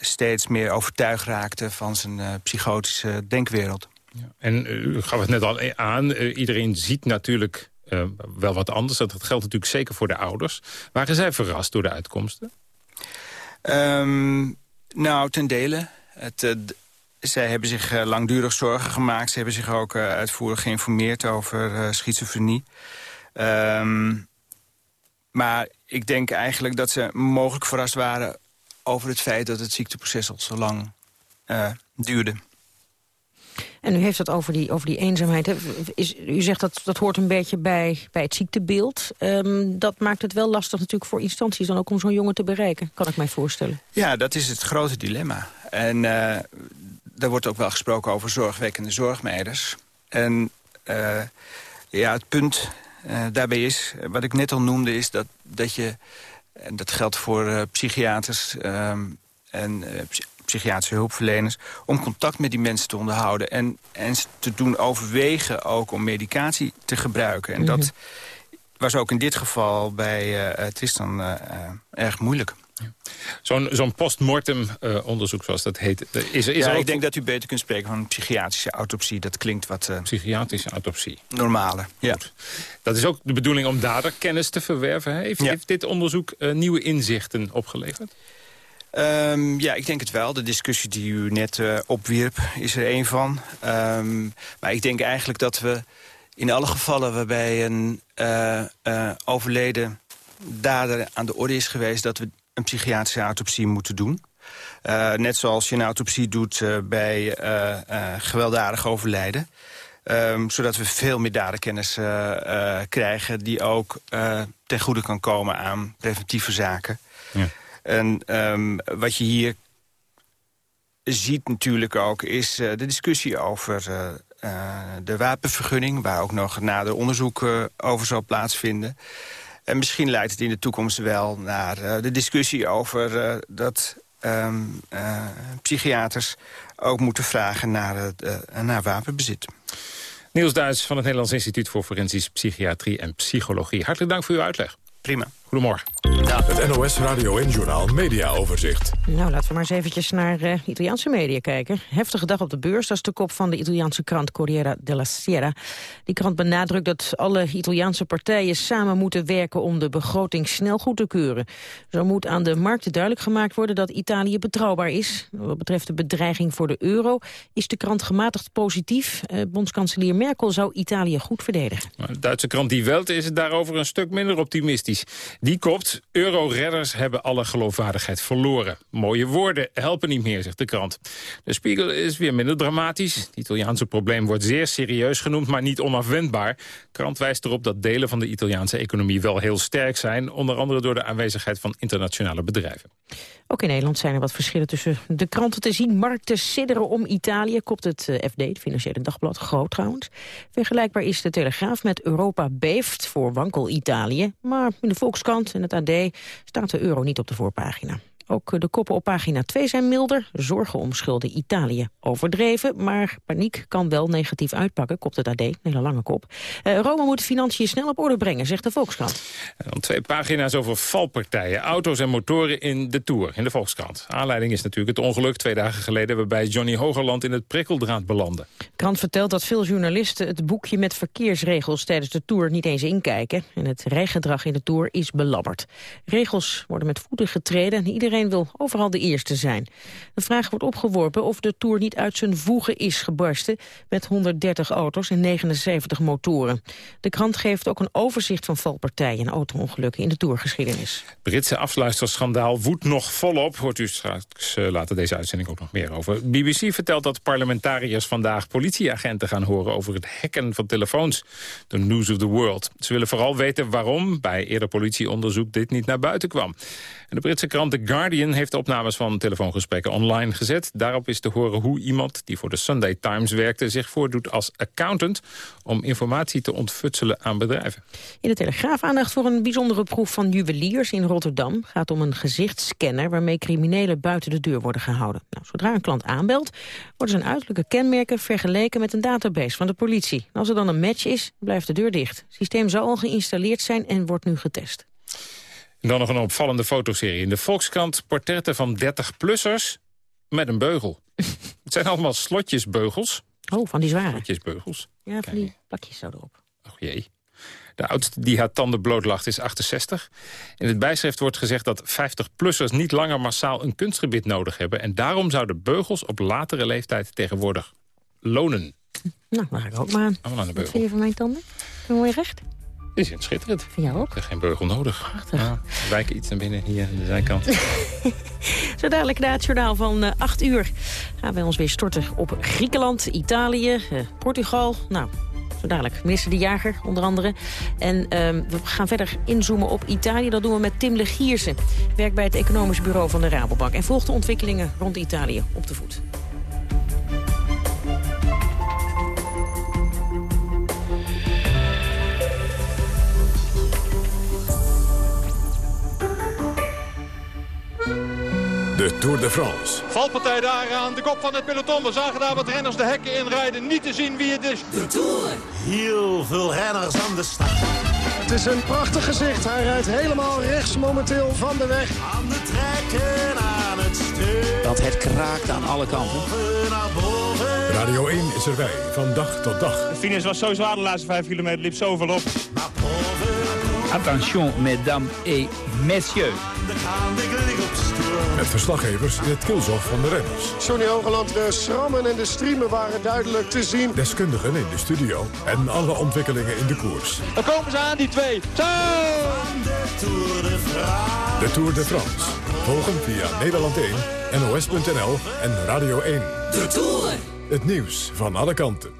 steeds meer overtuigd raakte van zijn psychotische denkwereld. Ja. En u gaf het net al aan, iedereen ziet natuurlijk wel wat anders. Dat geldt natuurlijk zeker voor de ouders. Waren zij verrast door de uitkomsten? Um, nou, ten dele. Het, zij hebben zich uh, langdurig zorgen gemaakt. Ze hebben zich ook uitvoerig geïnformeerd over schizofrenie. Um, maar ik denk eigenlijk dat ze mogelijk verrast waren... over het feit dat het ziekteproces al zo lang duurde. En u heeft het over die, over die eenzaamheid. Is, u zegt dat dat hoort een beetje bij, bij het ziektebeeld. Um, dat maakt het wel lastig natuurlijk voor instanties... dan ook om zo'n jongen te bereiken, kan ik mij voorstellen. Ja, dat is het grote dilemma. En daar wordt ook wel gesproken over zorgwekkende zorgmeiders. En uh, ja, het punt uh, daarbij is, wat ik net al noemde, is dat, dat je... en dat geldt voor uh, psychiaters um, en psychiatrische hulpverleners... om contact met die mensen te onderhouden en, en te doen overwegen ook om medicatie te gebruiken. En mm -hmm. dat was ook in dit geval bij Tristan erg moeilijk. Zo'n zo'n postmortem uh, onderzoek, zoals dat heet. Eh, is, is ja, ik denk dat u beter kunt spreken van een psychiatrische autopsie. Dat klinkt wat... Uh, psychiatrische autopsie. Normale, ja. Dat is ook de bedoeling om daderkennis te verwerven. Heeft, ja. heeft dit onderzoek nieuwe inzichten opgeleverd? Um, ja, ik denk het wel. De discussie die u net opwierp is er een van. Um, maar ik denk eigenlijk dat we in alle gevallen waarbij een overleden dader aan de orde is geweest... dat we een psychiatrische autopsie moeten doen. Uh, net zoals je een autopsie doet uh, bij uh, gewelddadig overlijden. Um, zodat we veel meer dadenkennis krijgen... die ook ten goede kan komen aan preventieve zaken. Ja. En um, wat je hier ziet natuurlijk ook... is de discussie over de wapenvergunning... waar ook nog nader onderzoek over zal plaatsvinden... En misschien leidt het in de toekomst wel naar uh, de discussie over uh, dat um, uh, psychiaters ook moeten vragen naar, naar wapenbezit. Niels Duits van het Nederlands Instituut voor Forensische Psychiatrie en Psychologie. Hartelijk dank voor uw uitleg. Prima. Goedemorgen. Ja. Het NOS Radio en Journal Media Overzicht. Nou, laten we maar eens eventjes naar uh, Italiaanse media kijken. Heftige dag op de beurs, dat is de kop van de Italiaanse krant Corriere della Sera. Die krant benadrukt dat alle Italiaanse partijen samen moeten werken om de begroting snel goed te keuren. Zo moet aan de markten duidelijk gemaakt worden dat Italië betrouwbaar is. Wat betreft de bedreiging voor de euro is de krant gematigd positief. Uh, bondskanselier Merkel zou Italië goed verdedigen. De Duitse krant Die Welt is het daarover een stuk minder optimistisch. Die kopt, euro-redders hebben alle geloofwaardigheid verloren. Mooie woorden helpen niet meer, zegt de krant. De Spiegel is weer minder dramatisch. Het Italiaanse probleem wordt zeer serieus genoemd, maar niet onafwendbaar. De krant wijst erop dat delen van de Italiaanse economie wel heel sterk zijn. Onder andere door de aanwezigheid van internationale bedrijven. Ook in Nederland zijn er wat verschillen tussen de kranten te zien. Markten sidderen om Italië, kopt het eh, FD, het Financiële Dagblad, groot trouwens. Vergelijkbaar is de Telegraaf met Europa beeft voor wankel Italië. Maar in de Volkskrant en het AD staat de euro niet op de voorpagina. Ook de koppen op pagina 2 zijn milder. Zorgen om schulden Italië overdreven. Maar paniek kan wel negatief uitpakken, kopt het AD. Een hele lange kop. Uh, Rome moet de financiën snel op orde brengen, zegt de Volkskrant. En dan twee pagina's over valpartijen. Auto's en motoren in de Tour, in de Volkskrant. Aanleiding is natuurlijk het ongeluk twee dagen geleden... waarbij Johnny Hogerland in het prikkeldraad belandde. De krant vertelt dat veel journalisten het boekje met verkeersregels... tijdens de Tour niet eens inkijken. En het rijgedrag in de Tour is belabberd. Regels worden met voeten getreden en iedereen wil overal de eerste zijn. De vraag wordt opgeworpen of de Tour niet uit zijn voegen is gebarsten... met 130 auto's en 79 motoren. De krant geeft ook een overzicht van valpartijen en auto-ongelukken in de Tourgeschiedenis. Britse afsluisterschandaal woedt nog volop. Hoort u straks uh, later deze uitzending ook nog meer over. BBC vertelt dat parlementariërs vandaag politieagenten gaan horen... over het hacken van telefoons. The News of the World. Ze willen vooral weten waarom bij eerder politieonderzoek dit niet naar buiten kwam. En de Britse krant The Guardian heeft opnames van telefoongesprekken online gezet. Daarop is te horen hoe iemand die voor de Sunday Times werkte... zich voordoet als accountant om informatie te ontfutselen aan bedrijven. In de Telegraaf aandacht voor een bijzondere proef van juweliers in Rotterdam. gaat om een gezichtsscanner waarmee criminelen buiten de deur worden gehouden. Nou, zodra een klant aanbelt, worden zijn uiterlijke kenmerken vergeleken met een database van de politie. als er dan een match is, blijft de deur dicht. Het systeem zou al geïnstalleerd zijn en wordt nu getest. En dan nog een opvallende fotoserie. In de Volkskrant portretten van 30-plussers met een beugel. het zijn allemaal slotjesbeugels. Oh, van die zware. Slotjesbeugels. Ja, van die plakjes zo erop. Och jee. De oudste die haar tanden blootlacht is 68. In het bijschrift wordt gezegd dat 50-plussers niet langer massaal een kunstgebit nodig hebben. En daarom zouden beugels op latere leeftijd tegenwoordig lonen. Nou, ga ik ook maar aan. Allemaal aan de Wat beugel. vind je van mijn tanden? Mooi recht? Die zijn schitterend. Vind jij ook? Ik heb geen beugel nodig. Ja, wijken iets naar binnen hier aan de zijkant. Zo dadelijk na het journaal van eh 8 uur gaan wij ons weer storten op Griekenland, Italië, eh, Portugal. Nou, zo dadelijk minister De Jager onder andere. En ehm, we gaan verder inzoomen op Italië. Dat doen we met Tim Legiersen. Werkt bij het economisch bureau van de Rabobank. En volgt de ontwikkelingen rond Italië op de voet. De Tour de France. Valpartij daar aan de kop van het peloton. We zagen daar wat renners de hekken inrijden. Niet te zien wie het is. De Tour. Heel veel renners aan de start. Het is een prachtig gezicht. Hij rijdt helemaal rechts momenteel van de weg. Aan de trekken, aan het stuur. Dat het kraakt aan alle kanten. Naar boven. Radio 1 is erbij, van dag tot dag. De finish was zo zwaar de laatste vijf kilometer. liep zoveel op. Attention, mesdames et messieurs. Met verslaggevers in het kielzog van de renners. Johnny Hogeland, de schrammen en de streamen waren duidelijk te zien. Deskundigen in de studio en alle ontwikkelingen in de koers. Dan komen ze aan, die twee. Zo! De Tour de France. De Tour de France. Volgen via Nederland 1, NOS.nl en Radio 1. De Tour. Het nieuws van alle kanten.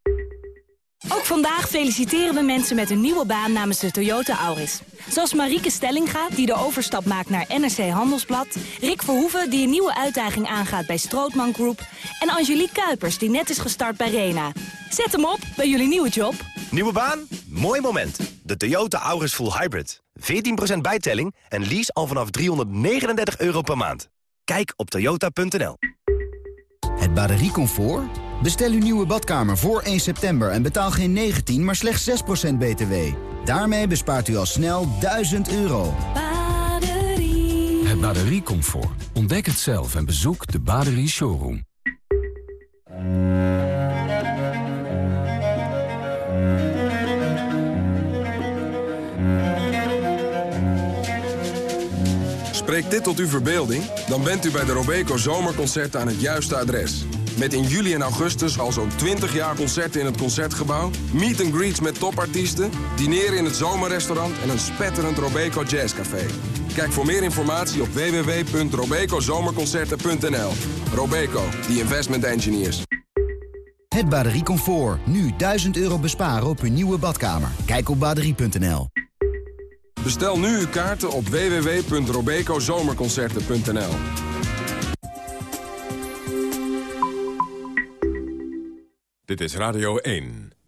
Ook vandaag feliciteren we mensen met een nieuwe baan namens de Toyota Auris. Zoals Marieke Stellinga, die de overstap maakt naar NRC Handelsblad... Rick Verhoeven, die een nieuwe uitdaging aangaat bij Strootman Group... en Angelique Kuipers, die net is gestart bij Rena. Zet hem op bij jullie nieuwe job. Nieuwe baan? Mooi moment. De Toyota Auris Full Hybrid. 14% bijtelling en lease al vanaf 339 euro per maand. Kijk op toyota.nl. Het batteriecomfort Bestel uw nieuwe badkamer voor 1 september en betaal geen 19, maar slechts 6% btw. Daarmee bespaart u al snel 1000 euro. Baderie. Het bateriecomfort. Ontdek het zelf en bezoek de Baderie Showroom. Spreekt dit tot uw verbeelding? Dan bent u bij de Robeco Zomerconcerten aan het juiste adres. Met in juli en augustus al zo'n 20 jaar concerten in het Concertgebouw... meet and greets met topartiesten, dineren in het zomerrestaurant... en een spetterend Robeco Jazzcafé. Kijk voor meer informatie op www.robecozomerconcerten.nl. Robeco, the investment engineers. Het bateriecomfort. Nu 1000 euro besparen op uw nieuwe badkamer. Kijk op baderie.nl. Bestel nu uw kaarten op www.robecozomerconcerten.nl. Dit is Radio 1.